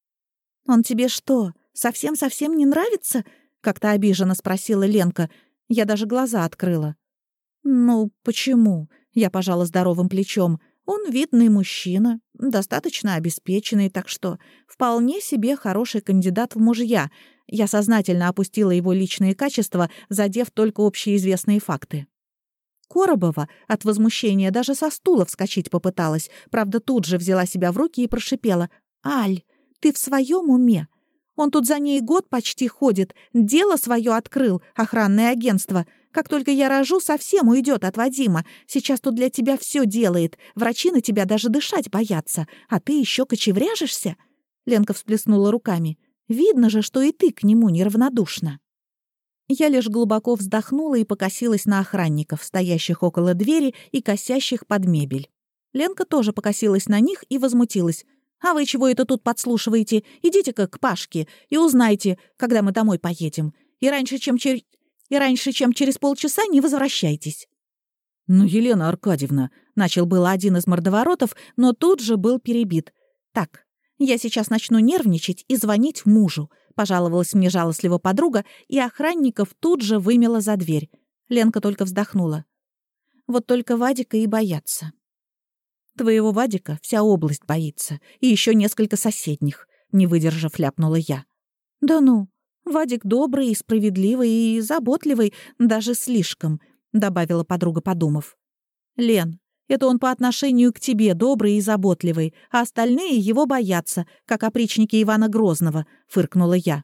«Он тебе что, совсем-совсем не нравится?» — как-то обиженно спросила Ленка. Я даже глаза открыла. «Ну, почему?» — я пожала здоровым плечом. «Он видный мужчина, достаточно обеспеченный, так что вполне себе хороший кандидат в мужья. Я сознательно опустила его личные качества, задев только общеизвестные факты». Коробова от возмущения даже со стула вскочить попыталась, правда, тут же взяла себя в руки и прошипела. «Аль, ты в своем уме? Он тут за ней год почти ходит, дело свое открыл, охранное агентство. Как только я рожу, совсем уйдет от Вадима. Сейчас тут для тебя все делает. Врачи на тебя даже дышать боятся. А ты еще кочевряжешься?» Ленка всплеснула руками. «Видно же, что и ты к нему неравнодушна». Я лишь глубоко вздохнула и покосилась на охранников, стоящих около двери и косящих под мебель. Ленка тоже покосилась на них и возмутилась. «А вы чего это тут подслушиваете? Идите-ка к Пашке и узнайте, когда мы домой поедем. И раньше, чем, чер... и раньше, чем через полчаса не возвращайтесь». «Ну, Елена Аркадьевна», — начал было один из мордоворотов, но тут же был перебит. «Так, я сейчас начну нервничать и звонить мужу. Пожаловалась мне жалостливо подруга, и охранников тут же вымела за дверь. Ленка только вздохнула. Вот только Вадика и боятся. Твоего Вадика вся область боится, и еще несколько соседних, не выдержав, ляпнула я. Да ну, Вадик добрый и справедливый и заботливый, даже слишком, добавила подруга, подумав. Лен, это он по отношению к тебе добрый и заботливый, а остальные его боятся, как опричники Ивана Грозного», — фыркнула я.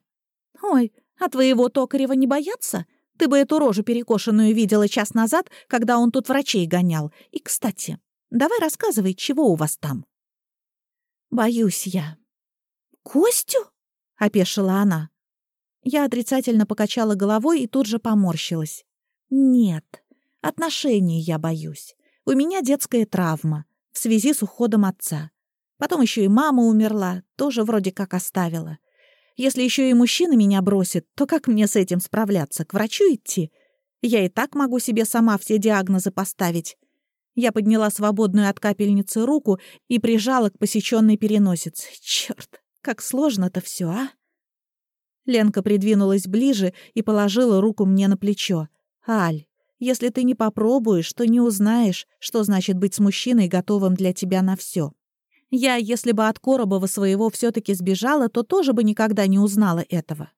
«Ой, а твоего Токарева не боятся? Ты бы эту рожу перекошенную видела час назад, когда он тут врачей гонял. И, кстати, давай рассказывай, чего у вас там?» «Боюсь я». «Костю?» — опешила она. Я отрицательно покачала головой и тут же поморщилась. «Нет, отношений я боюсь. У меня детская травма в связи с уходом отца. Потом еще и мама умерла, тоже вроде как оставила. Если еще и мужчина меня бросит, то как мне с этим справляться? К врачу идти? Я и так могу себе сама все диагнозы поставить. Я подняла свободную от капельницы руку и прижала к посеченной переносице. Черт, как сложно-то все, а? Ленка придвинулась ближе и положила руку мне на плечо. «Аль, если ты не попробуешь, то не узнаешь, что значит быть с мужчиной, готовым для тебя на все. Я, если бы от Коробова своего все таки сбежала, то тоже бы никогда не узнала этого.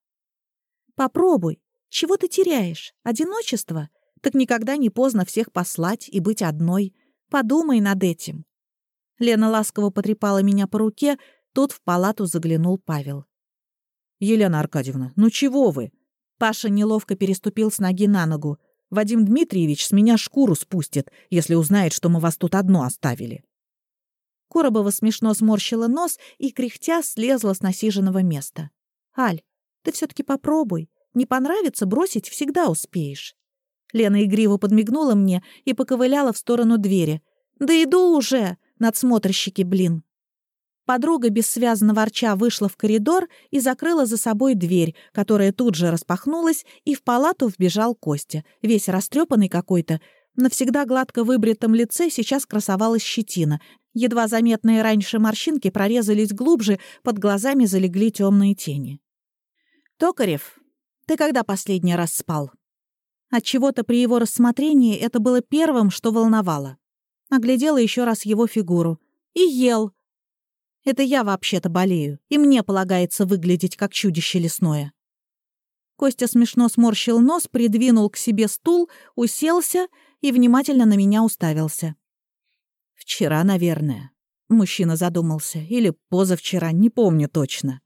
Попробуй. Чего ты теряешь? Одиночество? Так никогда не поздно всех послать и быть одной. Подумай над этим. Лена ласково потрепала меня по руке, тут в палату заглянул Павел. «Елена Аркадьевна, ну чего вы?» Паша неловко переступил с ноги на ногу. Вадим Дмитриевич с меня шкуру спустит, если узнает, что мы вас тут одно оставили». Коробова смешно сморщила нос и, кряхтя, слезла с насиженного места. «Аль, ты все таки попробуй. Не понравится, бросить всегда успеешь». Лена игриво подмигнула мне и поковыляла в сторону двери. «Да иду уже, надсмотрщики, блин!» Подруга бессвязно ворча вышла в коридор и закрыла за собой дверь, которая тут же распахнулась, и в палату вбежал Костя, весь растрепанный какой-то. На всегда гладко выбритом лице сейчас красовалась щетина. Едва заметные раньше морщинки прорезались глубже, под глазами залегли темные тени. «Токарев, ты когда последний раз спал?» Отчего-то при его рассмотрении это было первым, что волновало. Оглядела еще раз его фигуру. «И ел», это я вообще-то болею, и мне полагается выглядеть как чудище лесное». Костя смешно сморщил нос, придвинул к себе стул, уселся и внимательно на меня уставился. «Вчера, наверное». Мужчина задумался. Или позавчера, не помню точно.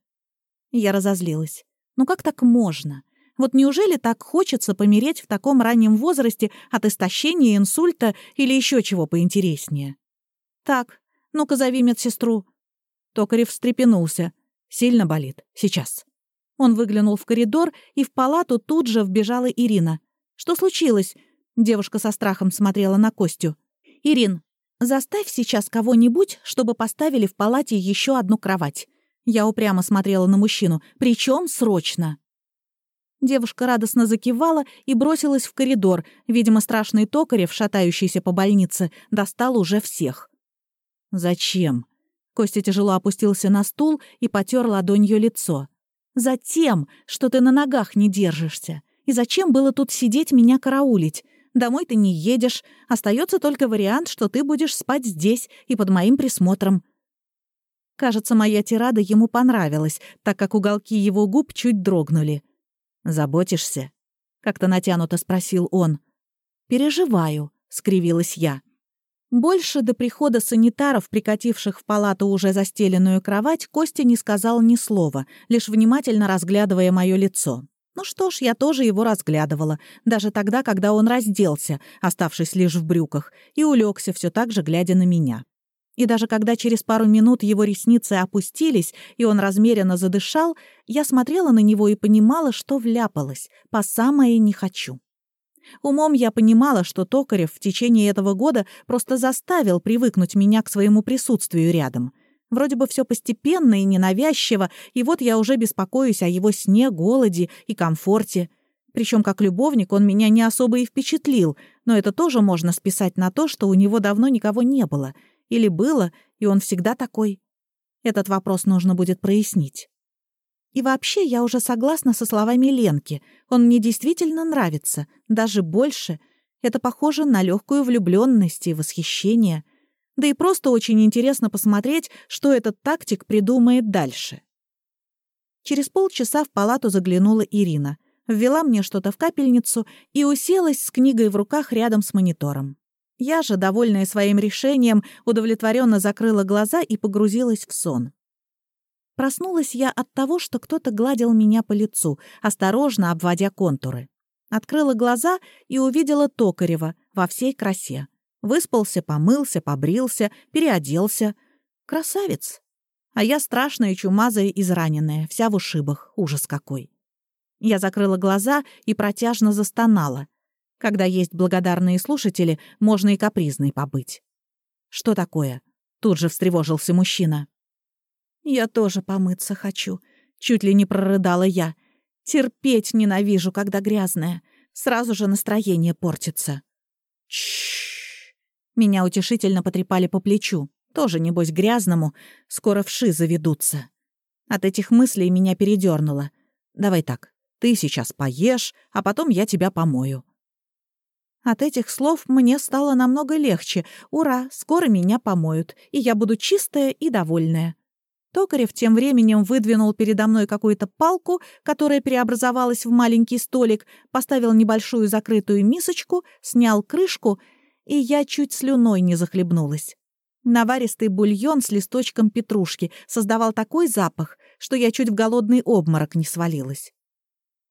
Я разозлилась. «Ну как так можно? Вот неужели так хочется помереть в таком раннем возрасте от истощения, инсульта или еще чего поинтереснее? Так, ну-ка зови медсестру. Токарев встрепенулся. «Сильно болит. Сейчас». Он выглянул в коридор, и в палату тут же вбежала Ирина. «Что случилось?» Девушка со страхом смотрела на Костю. «Ирин, заставь сейчас кого-нибудь, чтобы поставили в палате еще одну кровать». Я упрямо смотрела на мужчину. «Причем срочно». Девушка радостно закивала и бросилась в коридор. Видимо, страшный Токарев, шатающийся по больнице, достал уже всех. «Зачем?» Костя тяжело опустился на стул и потер ладонью лицо. «Затем, что ты на ногах не держишься. И зачем было тут сидеть меня караулить? Домой ты не едешь. Остается только вариант, что ты будешь спать здесь и под моим присмотром». Кажется, моя тирада ему понравилась, так как уголки его губ чуть дрогнули. «Заботишься?» — как-то натянуто спросил он. «Переживаю», — скривилась я. Больше до прихода санитаров, прикативших в палату уже застеленную кровать, Костя не сказал ни слова, лишь внимательно разглядывая мое лицо. Ну что ж, я тоже его разглядывала, даже тогда, когда он разделся, оставшись лишь в брюках, и улегся все так же, глядя на меня. И даже когда через пару минут его ресницы опустились, и он размеренно задышал, я смотрела на него и понимала, что вляпалась, по самое не хочу. Умом я понимала, что Токарев в течение этого года просто заставил привыкнуть меня к своему присутствию рядом. Вроде бы все постепенно и ненавязчиво, и вот я уже беспокоюсь о его сне, голоде и комфорте. Причем как любовник он меня не особо и впечатлил, но это тоже можно списать на то, что у него давно никого не было. Или было, и он всегда такой. Этот вопрос нужно будет прояснить. И вообще, я уже согласна со словами Ленки. Он мне действительно нравится, даже больше. Это похоже на легкую влюбленность и восхищение. Да и просто очень интересно посмотреть, что этот тактик придумает дальше. Через полчаса в палату заглянула Ирина. Ввела мне что-то в капельницу и уселась с книгой в руках рядом с монитором. Я же, довольная своим решением, удовлетворенно закрыла глаза и погрузилась в сон. Проснулась я от того, что кто-то гладил меня по лицу, осторожно обводя контуры. Открыла глаза и увидела Токарева во всей красе. Выспался, помылся, побрился, переоделся. Красавец! А я страшная, чумазая, израненная, вся в ушибах. Ужас какой! Я закрыла глаза и протяжно застонала. Когда есть благодарные слушатели, можно и капризной побыть. «Что такое?» — тут же встревожился мужчина. «Я тоже помыться хочу», — чуть ли не прорыдала я. «Терпеть ненавижу, когда грязная. Сразу же настроение портится». Чш. Меня утешительно потрепали по плечу. Тоже, небось, грязному. Скоро вши заведутся. От этих мыслей меня передернуло. «Давай так, ты сейчас поешь, а потом я тебя помою». От этих слов мне стало намного легче. Ура, скоро меня помоют, и я буду чистая и довольная. Токарев тем временем выдвинул передо мной какую-то палку, которая преобразовалась в маленький столик, поставил небольшую закрытую мисочку, снял крышку, и я чуть слюной не захлебнулась. Наваристый бульон с листочком петрушки создавал такой запах, что я чуть в голодный обморок не свалилась.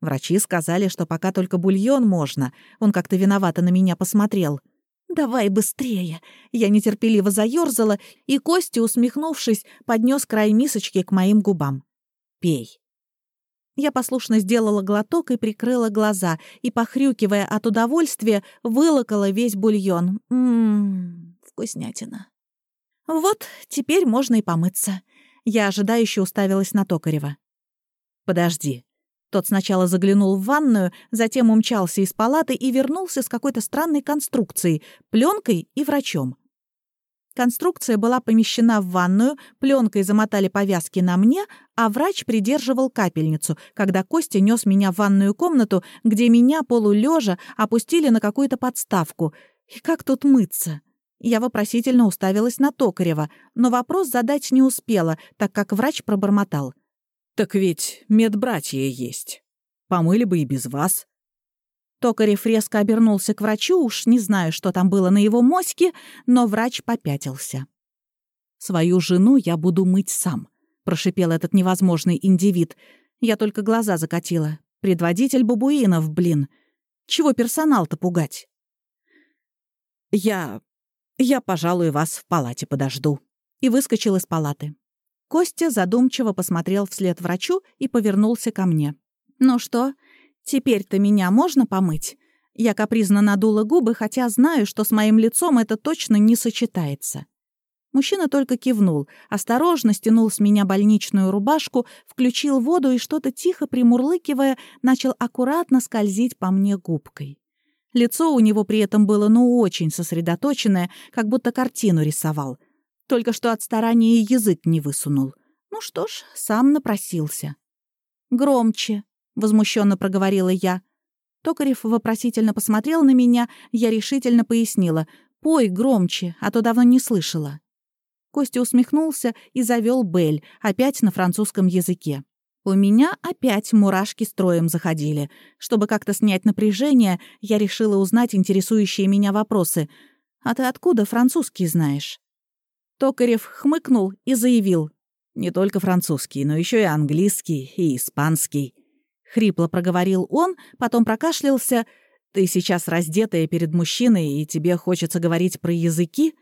Врачи сказали, что пока только бульон можно. Он как-то виновато на меня посмотрел — «Давай быстрее!» Я нетерпеливо заёрзала, и Костя, усмехнувшись, поднес край мисочки к моим губам. «Пей». Я послушно сделала глоток и прикрыла глаза, и, похрюкивая от удовольствия, вылокала весь бульон. Ммм, вкуснятина. Вот, теперь можно и помыться. Я ожидающе уставилась на Токарева. «Подожди», тот сначала заглянул в ванную, затем умчался из палаты и вернулся с какой-то странной конструкцией, пленкой и врачом. Конструкция была помещена в ванную, пленкой замотали повязки на мне, а врач придерживал капельницу, когда Костя нес меня в ванную комнату, где меня, полулежа, опустили на какую-то подставку. И как тут мыться? Я вопросительно уставилась на Токарева, но вопрос задать не успела, так как врач пробормотал — «Так ведь медбратья есть. Помыли бы и без вас». Токарев резко обернулся к врачу, уж не знаю, что там было на его моське, но врач попятился. «Свою жену я буду мыть сам», — прошипел этот невозможный индивид. Я только глаза закатила. Предводитель бабуинов, блин. Чего персонал-то пугать? «Я... я, пожалуй, вас в палате подожду». И выскочил из палаты. Костя задумчиво посмотрел вслед врачу и повернулся ко мне. «Ну что, теперь-то меня можно помыть?» Я капризно надула губы, хотя знаю, что с моим лицом это точно не сочетается. Мужчина только кивнул, осторожно стянул с меня больничную рубашку, включил воду и что-то тихо примурлыкивая, начал аккуратно скользить по мне губкой. Лицо у него при этом было ну очень сосредоточенное, как будто картину рисовал. Только что от старания язык не высунул. Ну что ж, сам напросился. «Громче», — возмущенно проговорила я. Токарев вопросительно посмотрел на меня, я решительно пояснила. «Пой громче, а то давно не слышала». Костя усмехнулся и завел Бель, опять на французском языке. У меня опять мурашки строем заходили. Чтобы как-то снять напряжение, я решила узнать интересующие меня вопросы. «А ты откуда французский знаешь?» Токарев хмыкнул и заявил. «Не только французский, но еще и английский, и испанский». Хрипло проговорил он, потом прокашлялся. «Ты сейчас раздетая перед мужчиной, и тебе хочется говорить про языки?»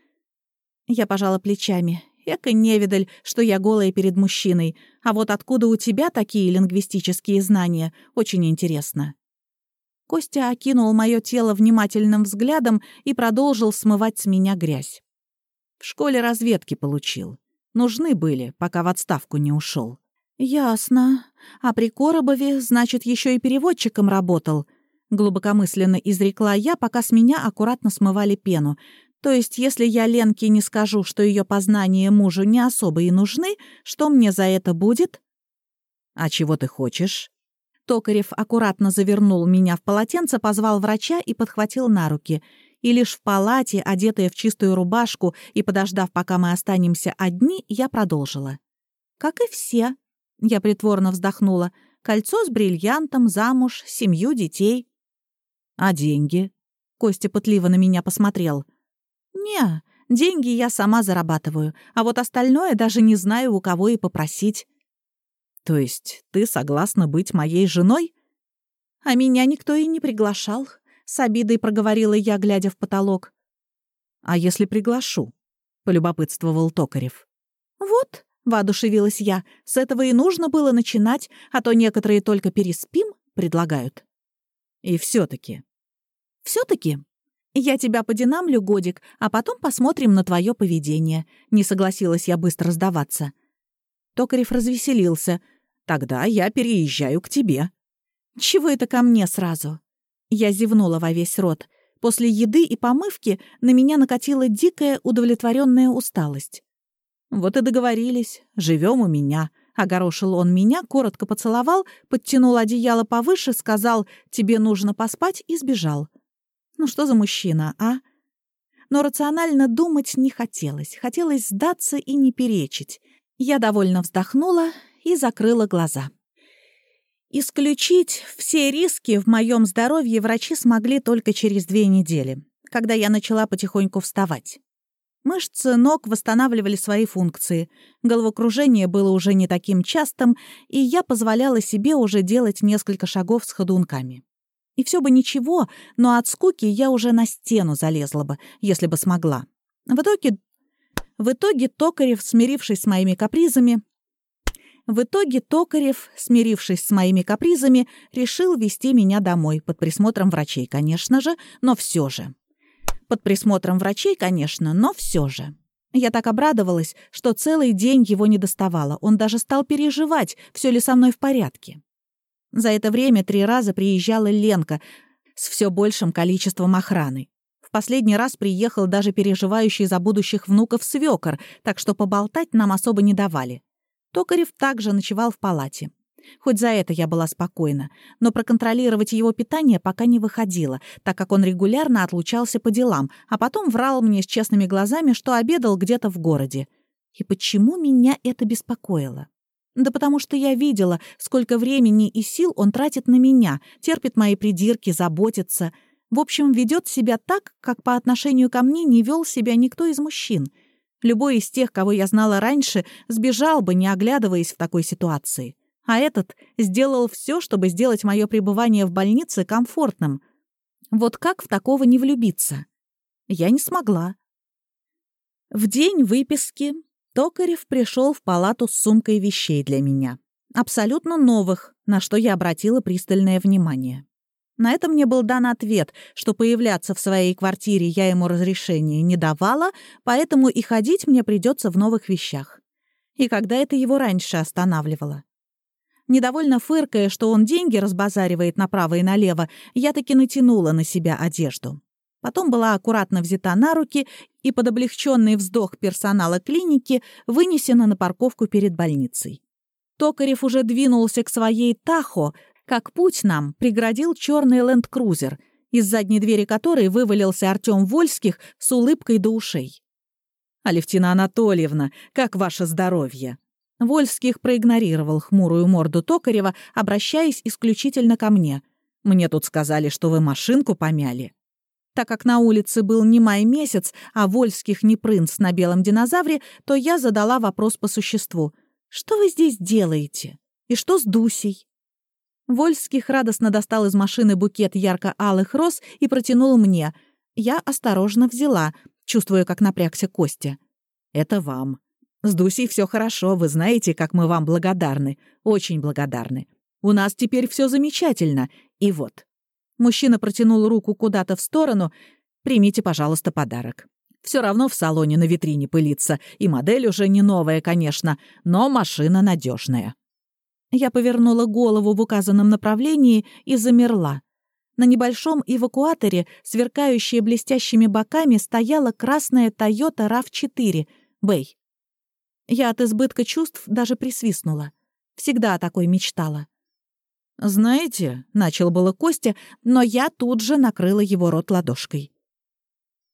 Я пожала плечами. Эка невидаль, что я голая перед мужчиной. А вот откуда у тебя такие лингвистические знания, очень интересно. Костя окинул мое тело внимательным взглядом и продолжил смывать с меня грязь. В школе разведки получил. Нужны были, пока в отставку не ушел. «Ясно. А при Коробове, значит, еще и переводчиком работал», — глубокомысленно изрекла я, пока с меня аккуратно смывали пену, то есть, если я Ленке не скажу, что ее познания мужу не особо и нужны, что мне за это будет? А чего ты хочешь? Токарев аккуратно завернул меня в полотенце, позвал врача и подхватил на руки. И лишь в палате, одетая в чистую рубашку и подождав, пока мы останемся одни, я продолжила. «Как и все», — я притворно вздохнула, «кольцо с бриллиантом, замуж, семью детей». «А деньги?» — Костя пытливо на меня посмотрел. «Не, деньги я сама зарабатываю, а вот остальное даже не знаю, у кого и попросить». «То есть ты согласна быть моей женой?» «А меня никто и не приглашал», — с обидой проговорила я, глядя в потолок. «А если приглашу?» — полюбопытствовал Токарев. «Вот», — воодушевилась я, — «с этого и нужно было начинать, а то некоторые только переспим предлагают». «И все таки все таки «Я тебя подинамлю годик, а потом посмотрим на твое поведение», — не согласилась я быстро сдаваться. Токарев развеселился. «Тогда я переезжаю к тебе». «Чего это ко мне сразу?» Я зевнула во весь рот. После еды и помывки на меня накатила дикая удовлетворенная усталость. «Вот и договорились. Живем у меня», — огорошил он меня, коротко поцеловал, подтянул одеяло повыше, сказал «тебе нужно поспать» и сбежал. Ну что за мужчина, а? Но рационально думать не хотелось. Хотелось сдаться и не перечить. Я довольно вздохнула и закрыла глаза. Исключить все риски в моем здоровье врачи смогли только через две недели, когда я начала потихоньку вставать. Мышцы ног восстанавливали свои функции, головокружение было уже не таким частым, и я позволяла себе уже делать несколько шагов с ходунками. И все бы ничего, но от скуки я уже на стену залезла бы, если бы смогла. В итоге... В итоге Токарев, смирившись с моими капризами... В итоге Токарев, смирившись с моими капризами, решил вести меня домой, под присмотром врачей, конечно же, но все же. Под присмотром врачей, конечно, но все же. Я так обрадовалась, что целый день его не доставала. Он даже стал переживать, все ли со мной в порядке. За это время три раза приезжала Ленка с все большим количеством охраны. В последний раз приехал даже переживающий за будущих внуков свекор, так что поболтать нам особо не давали. Токарев также ночевал в палате. Хоть за это я была спокойна, но проконтролировать его питание пока не выходило, так как он регулярно отлучался по делам, а потом врал мне с честными глазами, что обедал где-то в городе. И почему меня это беспокоило? Да потому что я видела, сколько времени и сил он тратит на меня, терпит мои придирки, заботится. В общем, ведет себя так, как по отношению ко мне не вел себя никто из мужчин. Любой из тех, кого я знала раньше, сбежал бы, не оглядываясь в такой ситуации. А этот сделал все, чтобы сделать мое пребывание в больнице комфортным. Вот как в такого не влюбиться? Я не смогла. В день выписки Токарев пришел в палату с сумкой вещей для меня. Абсолютно новых, на что я обратила пристальное внимание. На это мне был дан ответ, что появляться в своей квартире я ему разрешения не давала, поэтому и ходить мне придется в новых вещах. И когда это его раньше останавливало? Недовольно фыркая, что он деньги разбазаривает направо и налево, я таки натянула на себя одежду. Потом была аккуратно взята на руки и под облегченный вздох персонала клиники вынесена на парковку перед больницей. Токарев уже двинулся к своей Тахо, как путь нам преградил черный ленд-крузер, из задней двери которой вывалился Артем Вольских с улыбкой до ушей. «Алевтина Анатольевна, как ваше здоровье?» Вольских проигнорировал хмурую морду Токарева, обращаясь исключительно ко мне. «Мне тут сказали, что вы машинку помяли». Так как на улице был не май месяц, а Вольских не принц на белом динозавре, то я задала вопрос по существу. «Что вы здесь делаете? И что с Дусей?» Вольских радостно достал из машины букет ярко-алых роз и протянул мне. Я осторожно взяла, чувствуя, как напрягся Костя. «Это вам. С Дусей все хорошо, вы знаете, как мы вам благодарны. Очень благодарны. У нас теперь все замечательно. И вот». Мужчина протянул руку куда-то в сторону. «Примите, пожалуйста, подарок. Все равно в салоне на витрине пылится, и модель уже не новая, конечно, но машина надежная. Я повернула голову в указанном направлении и замерла. На небольшом эвакуаторе, сверкающая блестящими боками, стояла красная Toyota RAV4 Бэй. Я от избытка чувств даже присвистнула. Всегда о такой мечтала. «Знаете», — начал было Костя, но я тут же накрыла его рот ладошкой.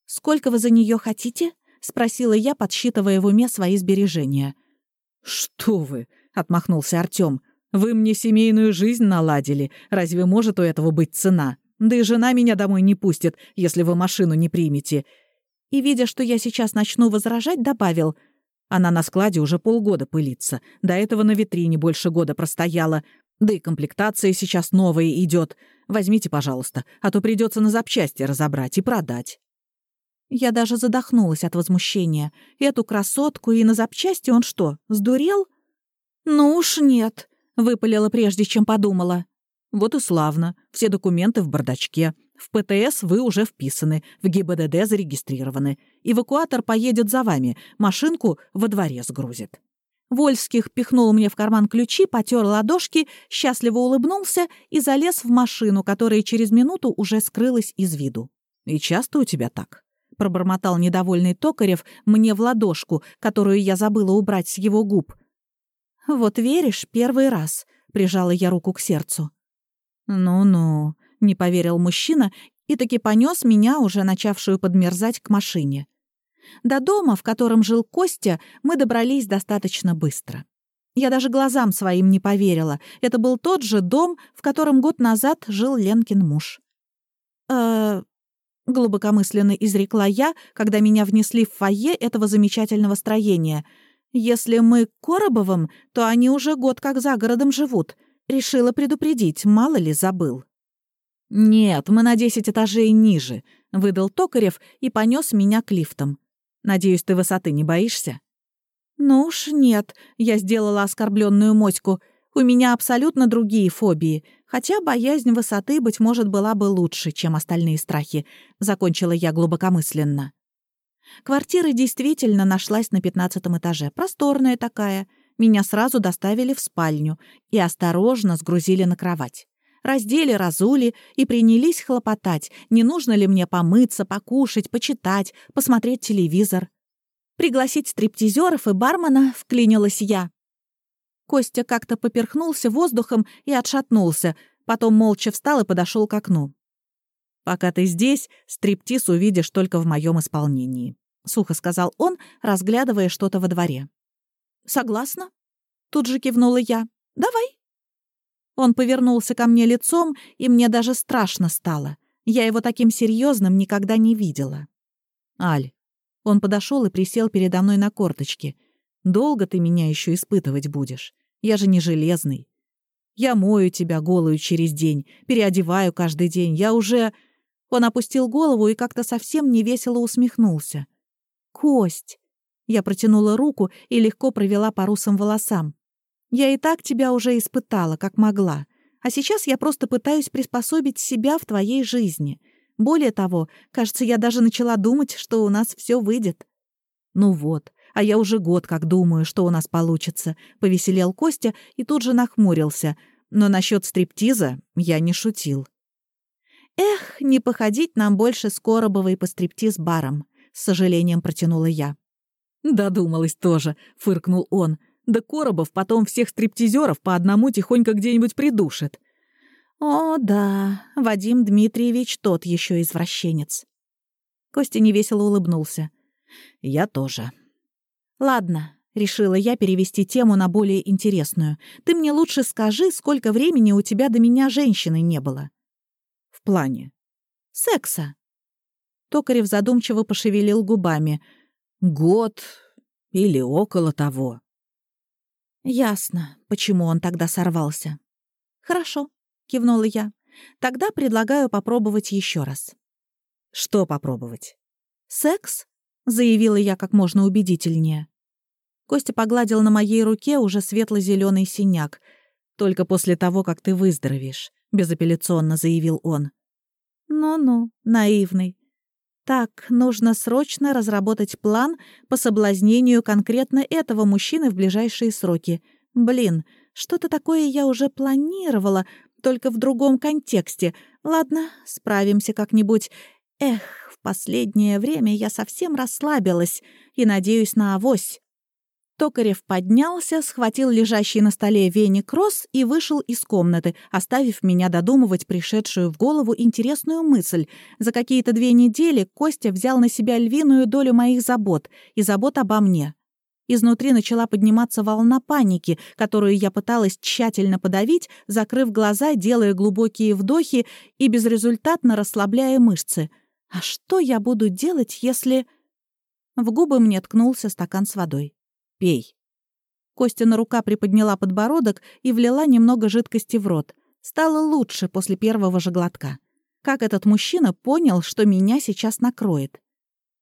«Сколько вы за нее хотите?» — спросила я, подсчитывая в уме свои сбережения. «Что вы?» — отмахнулся Артём. «Вы мне семейную жизнь наладили. Разве может у этого быть цена? Да и жена меня домой не пустит, если вы машину не примете». И, видя, что я сейчас начну возражать, добавил — она на складе уже полгода пылится. До этого на витрине больше года простояла. Да и комплектация сейчас новая идет. Возьмите, пожалуйста, а то придется на запчасти разобрать и продать». Я даже задохнулась от возмущения. Эту красотку и на запчасти он что, сдурел? «Ну уж нет», — выпалила прежде, чем подумала. «Вот и славно. Все документы в бардачке. В ПТС вы уже вписаны, в ГИБДД зарегистрированы. Эвакуатор поедет за вами, машинку во дворе сгрузит». Вольских пихнул мне в карман ключи, потер ладошки, счастливо улыбнулся и залез в машину, которая через минуту уже скрылась из виду. «И часто у тебя так?» — пробормотал недовольный Токарев мне в ладошку, которую я забыла убрать с его губ. «Вот веришь, первый раз», — прижала я руку к сердцу. «Ну-ну», не поверил мужчина и таки понес меня, уже начавшую подмерзать, к машине. До дома, в котором жил Костя, мы добрались достаточно быстро. Я даже глазам своим не поверила. Это был тот же дом, в котором год назад жил Ленкин муж. э глубокомысленно изрекла я, когда меня внесли в фойе этого замечательного строения. «Если мы Коробовым, то они уже год как за городом живут. Решила предупредить, мало ли забыл». «Нет, мы на десять этажей ниже», — выдал Токарев и понес меня к лифтам. «Надеюсь, ты высоты не боишься?» «Ну уж нет», — я сделала оскорбленную моську. «У меня абсолютно другие фобии, хотя боязнь высоты, быть может, была бы лучше, чем остальные страхи», — закончила я глубокомысленно. Квартира действительно нашлась на пятнадцатом этаже, просторная такая. Меня сразу доставили в спальню и осторожно сгрузили на кровать раздели, разули и принялись хлопотать, не нужно ли мне помыться, покушать, почитать, посмотреть телевизор. Пригласить стриптизеров и бармена вклинилась я. Костя как-то поперхнулся воздухом и отшатнулся, потом молча встал и подошел к окну. «Пока ты здесь, стриптиз увидишь только в моем исполнении», — сухо сказал он, разглядывая что-то во дворе. «Согласна?» — тут же кивнула я. «Давай». Он повернулся ко мне лицом, и мне даже страшно стало. Я его таким серьезным никогда не видела. «Аль». Он подошел и присел передо мной на корточки. «Долго ты меня еще испытывать будешь? Я же не железный. Я мою тебя голую через день, переодеваю каждый день. Я уже...» Он опустил голову и как-то совсем невесело усмехнулся. «Кость!» Я протянула руку и легко провела по русым волосам. Я и так тебя уже испытала, как могла. А сейчас я просто пытаюсь приспособить себя в твоей жизни. Более того, кажется, я даже начала думать, что у нас все выйдет. Ну вот, а я уже год как думаю, что у нас получится, повеселел Костя и тут же нахмурился. Но насчет стриптиза я не шутил. Эх, не походить нам больше с Коробовой по стриптиз-барам. — с сожалением протянула я. «Додумалась тоже», — фыркнул он. «Да Коробов потом всех стриптизеров по одному тихонько где-нибудь придушит». «О, да, Вадим Дмитриевич тот еще извращенец». Костя невесело улыбнулся. «Я тоже». «Ладно», — решила я перевести тему на более интересную. «Ты мне лучше скажи, сколько времени у тебя до меня женщины не было». «В плане?» «Секса». Токарев задумчиво пошевелил губами. «Год или около того». «Ясно, почему он тогда сорвался». «Хорошо», — кивнула я. «Тогда предлагаю попробовать еще раз». «Что попробовать?» «Секс?» — заявила я как можно убедительнее. Костя погладил на моей руке уже светло зеленый синяк. «Только после того, как ты выздоровеешь», — безапелляционно заявил он. «Ну-ну, наивный. Так, нужно срочно разработать план по соблазнению конкретно этого мужчины в ближайшие сроки. Блин, что-то такое я уже планировала, только в другом контексте. Ладно, справимся как-нибудь. Эх, в последнее время я совсем расслабилась и надеюсь на авось. Токарев поднялся, схватил лежащий на столе веник роз и вышел из комнаты, оставив меня додумывать пришедшую в голову интересную мысль. За какие-то две недели Костя взял на себя львиную долю моих забот и забот обо мне. Изнутри начала подниматься волна паники, которую я пыталась тщательно подавить, закрыв глаза, делая глубокие вдохи и безрезультатно расслабляя мышцы. А что я буду делать, если... В губы мне ткнулся стакан с водой. Пей». Костина рука приподняла подбородок и влила немного жидкости в рот. Стало лучше после первого же глотка. Как этот мужчина понял, что меня сейчас накроет?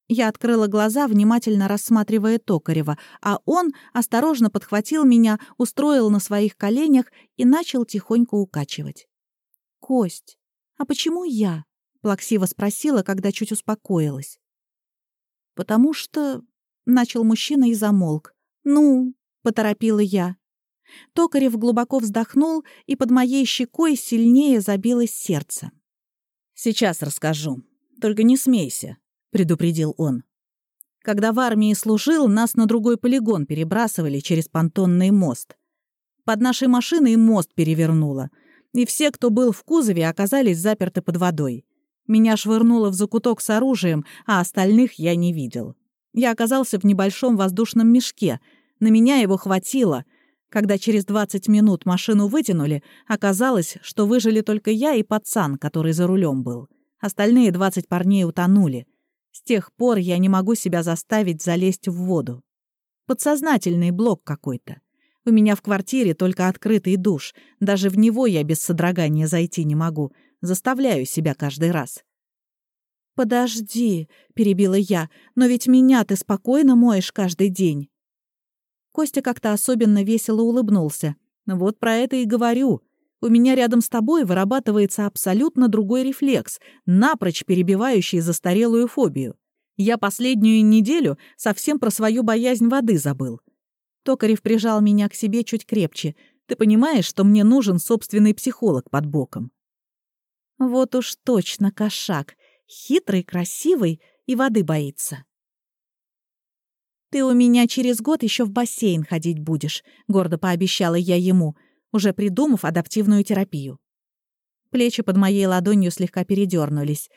Я открыла глаза, внимательно рассматривая Токарева, а он осторожно подхватил меня, устроил на своих коленях и начал тихонько укачивать. «Кость, а почему я?» — плаксиво спросила, когда чуть успокоилась. «Потому что...» — начал мужчина и замолк. «Ну?» — поторопила я. Токарев глубоко вздохнул, и под моей щекой сильнее забилось сердце. «Сейчас расскажу. Только не смейся», — предупредил он. «Когда в армии служил, нас на другой полигон перебрасывали через понтонный мост. Под нашей машиной мост перевернуло, и все, кто был в кузове, оказались заперты под водой. Меня швырнуло в закуток с оружием, а остальных я не видел. Я оказался в небольшом воздушном мешке. На меня его хватило. Когда через 20 минут машину вытянули, оказалось, что выжили только я и пацан, который за рулем был. Остальные 20 парней утонули. С тех пор я не могу себя заставить залезть в воду. Подсознательный блок какой-то. У меня в квартире только открытый душ. Даже в него я без содрогания зайти не могу. Заставляю себя каждый раз. «Подожди», — перебила я, «но ведь меня ты спокойно моешь каждый день». Костя как-то особенно весело улыбнулся. «Вот про это и говорю. У меня рядом с тобой вырабатывается абсолютно другой рефлекс, напрочь перебивающий застарелую фобию. Я последнюю неделю совсем про свою боязнь воды забыл. Токарев прижал меня к себе чуть крепче. Ты понимаешь, что мне нужен собственный психолог под боком?» «Вот уж точно кошак. Хитрый, красивый и воды боится. «Ты у меня через год еще в бассейн ходить будешь», — гордо пообещала я ему, уже придумав адаптивную терапию. Плечи под моей ладонью слегка передернулись.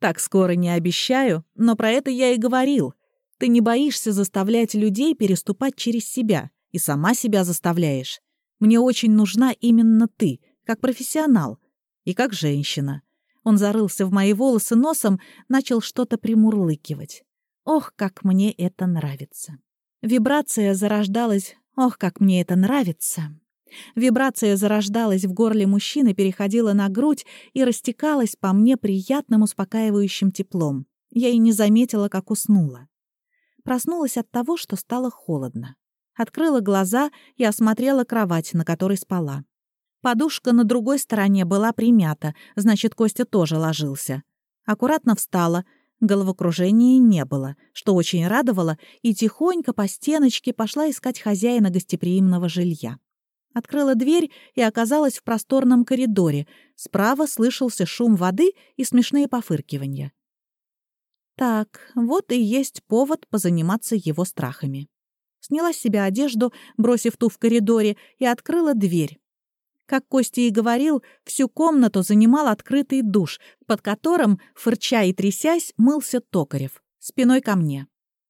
«Так скоро не обещаю, но про это я и говорил. Ты не боишься заставлять людей переступать через себя, и сама себя заставляешь. Мне очень нужна именно ты, как профессионал и как женщина. Он зарылся в мои волосы носом, начал что-то примурлыкивать. Ох, как мне это нравится. Вибрация зарождалась... Ох, как мне это нравится. Вибрация зарождалась в горле мужчины, переходила на грудь и растекалась по мне приятным успокаивающим теплом. Я и не заметила, как уснула. Проснулась от того, что стало холодно. Открыла глаза и осмотрела кровать, на которой спала. Подушка на другой стороне была примята, значит, Костя тоже ложился. Аккуратно встала, головокружения не было, что очень радовало, и тихонько по стеночке пошла искать хозяина гостеприимного жилья. Открыла дверь и оказалась в просторном коридоре. Справа слышался шум воды и смешные пофыркивания. Так, вот и есть повод позаниматься его страхами. Сняла с себя одежду, бросив ту в коридоре, и открыла дверь. Как Костя и говорил, всю комнату занимал открытый душ, под которым, фырча и трясясь, мылся Токарев, спиной ко мне.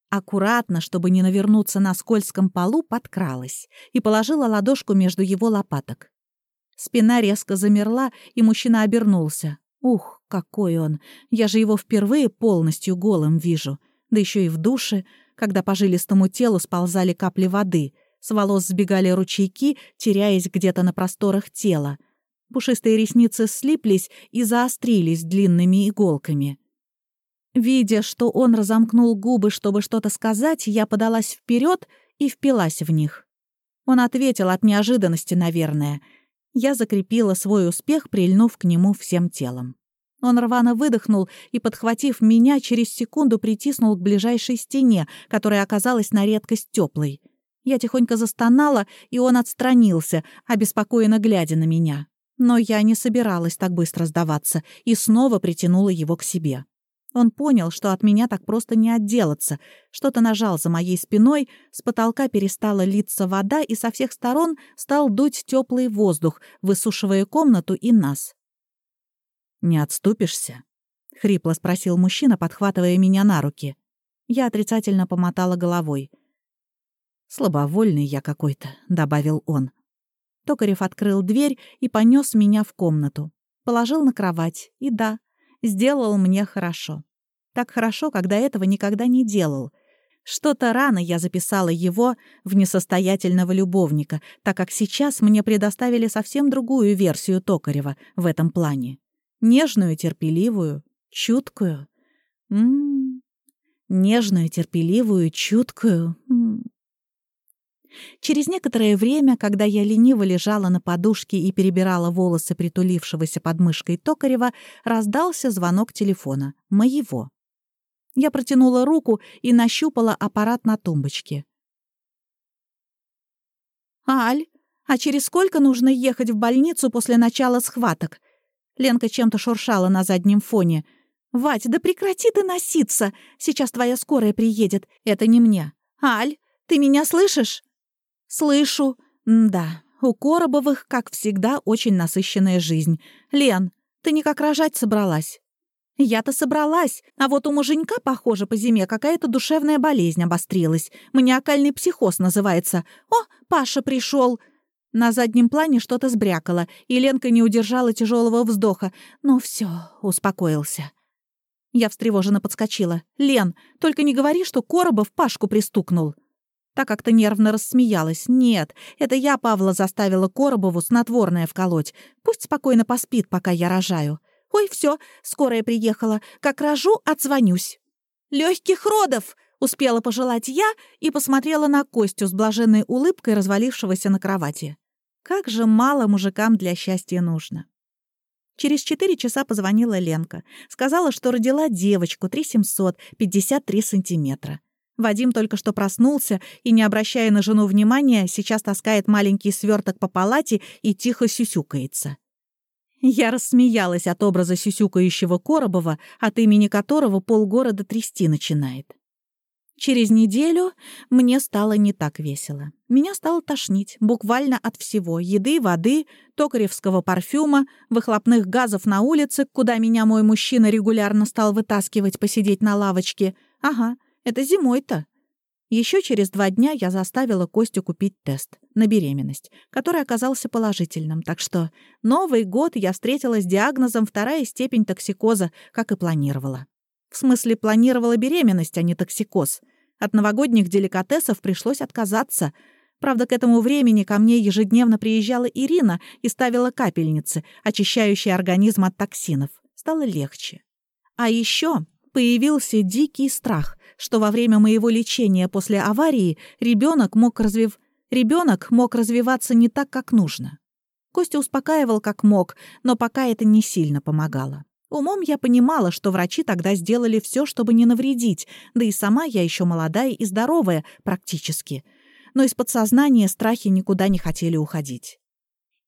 Аккуратно, чтобы не навернуться на скользком полу, подкралась и положила ладошку между его лопаток. Спина резко замерла, и мужчина обернулся. Ух, какой он! Я же его впервые полностью голым вижу. Да еще и в душе, когда по жилистому телу сползали капли воды — с волос сбегали ручейки, теряясь где-то на просторах тела. Пушистые ресницы слиплись и заострились длинными иголками. Видя, что он разомкнул губы, чтобы что-то сказать, я подалась вперед и впилась в них. Он ответил от неожиданности, наверное. Я закрепила свой успех, прильнув к нему всем телом. Он рвано выдохнул и, подхватив меня, через секунду притиснул к ближайшей стене, которая оказалась на редкость теплой. Я тихонько застонала, и он отстранился, обеспокоенно глядя на меня. Но я не собиралась так быстро сдаваться и снова притянула его к себе. Он понял, что от меня так просто не отделаться. Что-то нажал за моей спиной, с потолка перестала литься вода, и со всех сторон стал дуть теплый воздух, высушивая комнату и нас. «Не отступишься?» — хрипло спросил мужчина, подхватывая меня на руки. Я отрицательно помотала головой. «Слабовольный я какой-то», — добавил он. Токарев открыл дверь и понес меня в комнату. Положил на кровать. И да, сделал мне хорошо. Так хорошо, когда этого никогда не делал. Что-то рано я записала его в несостоятельного любовника, так как сейчас мне предоставили совсем другую версию Токарева в этом плане. Нежную, терпеливую, чуткую. М -м -м. Нежную, терпеливую, чуткую. М -м. Через некоторое время, когда я лениво лежала на подушке и перебирала волосы притулившегося под мышкой Токарева, раздался звонок телефона. Моего. Я протянула руку и нащупала аппарат на тумбочке. «Аль, а через сколько нужно ехать в больницу после начала схваток?» Ленка чем-то шуршала на заднем фоне. «Вать, да прекрати ты носиться! Сейчас твоя скорая приедет. Это не мне. Аль, ты меня слышишь?» «Слышу. да, у Коробовых, как всегда, очень насыщенная жизнь. Лен, ты никак рожать собралась?» «Я-то собралась, а вот у муженька, похоже, по зиме какая-то душевная болезнь обострилась. Маниакальный психоз называется. О, Паша пришел. На заднем плане что-то сбрякало, и Ленка не удержала тяжелого вздоха. «Ну все, успокоился». Я встревоженно подскочила. «Лен, только не говори, что Коробов Пашку пристукнул». Так как-то нервно рассмеялась. «Нет, это я Павла заставила Коробову снотворное вколоть. Пусть спокойно поспит, пока я рожаю. Ой, все, скорая приехала. Как рожу, отзвонюсь». Легких родов!» — успела пожелать я и посмотрела на Костю с блаженной улыбкой, развалившегося на кровати. Как же мало мужикам для счастья нужно. Через четыре часа позвонила Ленка. Сказала, что родила девочку, 3700, 53 сантиметра. Вадим только что проснулся и, не обращая на жену внимания, сейчас таскает маленький сверток по палате и тихо сюсюкается. Я рассмеялась от образа сюсюкающего Коробова, от имени которого полгорода трясти начинает. Через неделю мне стало не так весело. Меня стало тошнить, буквально от всего. Еды, воды, токаревского парфюма, выхлопных газов на улице, куда меня мой мужчина регулярно стал вытаскивать посидеть на лавочке. Ага, это зимой-то. Еще через два дня я заставила Костю купить тест на беременность, который оказался положительным, так что Новый год я встретила с диагнозом вторая степень токсикоза, как и планировала. В смысле, планировала беременность, а не токсикоз. От новогодних деликатесов пришлось отказаться. Правда, к этому времени ко мне ежедневно приезжала Ирина и ставила капельницы, очищающие организм от токсинов. Стало легче. А еще появился дикий страх что во время моего лечения после аварии ребенок мог, развив... ребенок мог развиваться не так, как нужно. Костя успокаивал как мог, но пока это не сильно помогало. Умом я понимала, что врачи тогда сделали все, чтобы не навредить, да и сама я еще молодая и здоровая, практически. Но из подсознания страхи никуда не хотели уходить.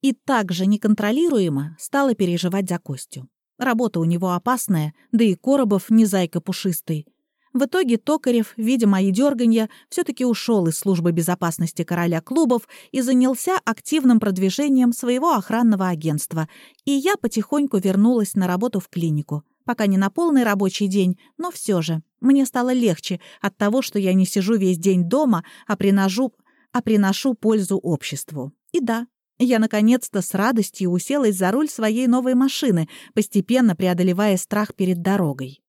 И также неконтролируемо стала переживать за Костю. Работа у него опасная, да и Коробов не зайка пушистый. В итоге Токарев, видя мои дерганья, все-таки ушел из службы безопасности короля клубов и занялся активным продвижением своего охранного агентства, и я потихоньку вернулась на работу в клинику. Пока не на полный рабочий день, но все же. Мне стало легче от того, что я не сижу весь день дома, а приношу, а приношу пользу обществу. И да, я наконец-то с радостью уселась за руль своей новой машины, постепенно преодолевая страх перед дорогой.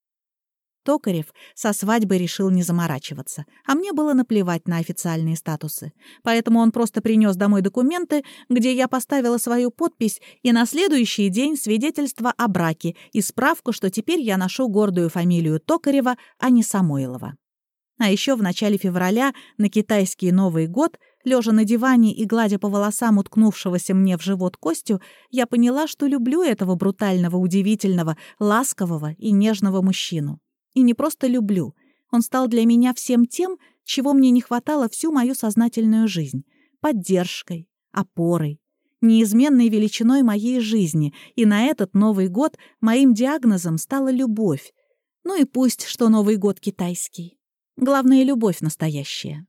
Токарев со свадьбой решил не заморачиваться, а мне было наплевать на официальные статусы. Поэтому он просто принес домой документы, где я поставила свою подпись и на следующий день свидетельство о браке и справку, что теперь я ношу гордую фамилию Токарева, а не Самойлова. А еще в начале февраля на китайский Новый год, лежа на диване и гладя по волосам уткнувшегося мне в живот Костю, я поняла, что люблю этого брутального, удивительного, ласкового и нежного мужчину. И не просто люблю. Он стал для меня всем тем, чего мне не хватало всю мою сознательную жизнь. Поддержкой, опорой, неизменной величиной моей жизни. И на этот Новый год моим диагнозом стала любовь. Ну и пусть, что Новый год китайский. Главное, любовь настоящая.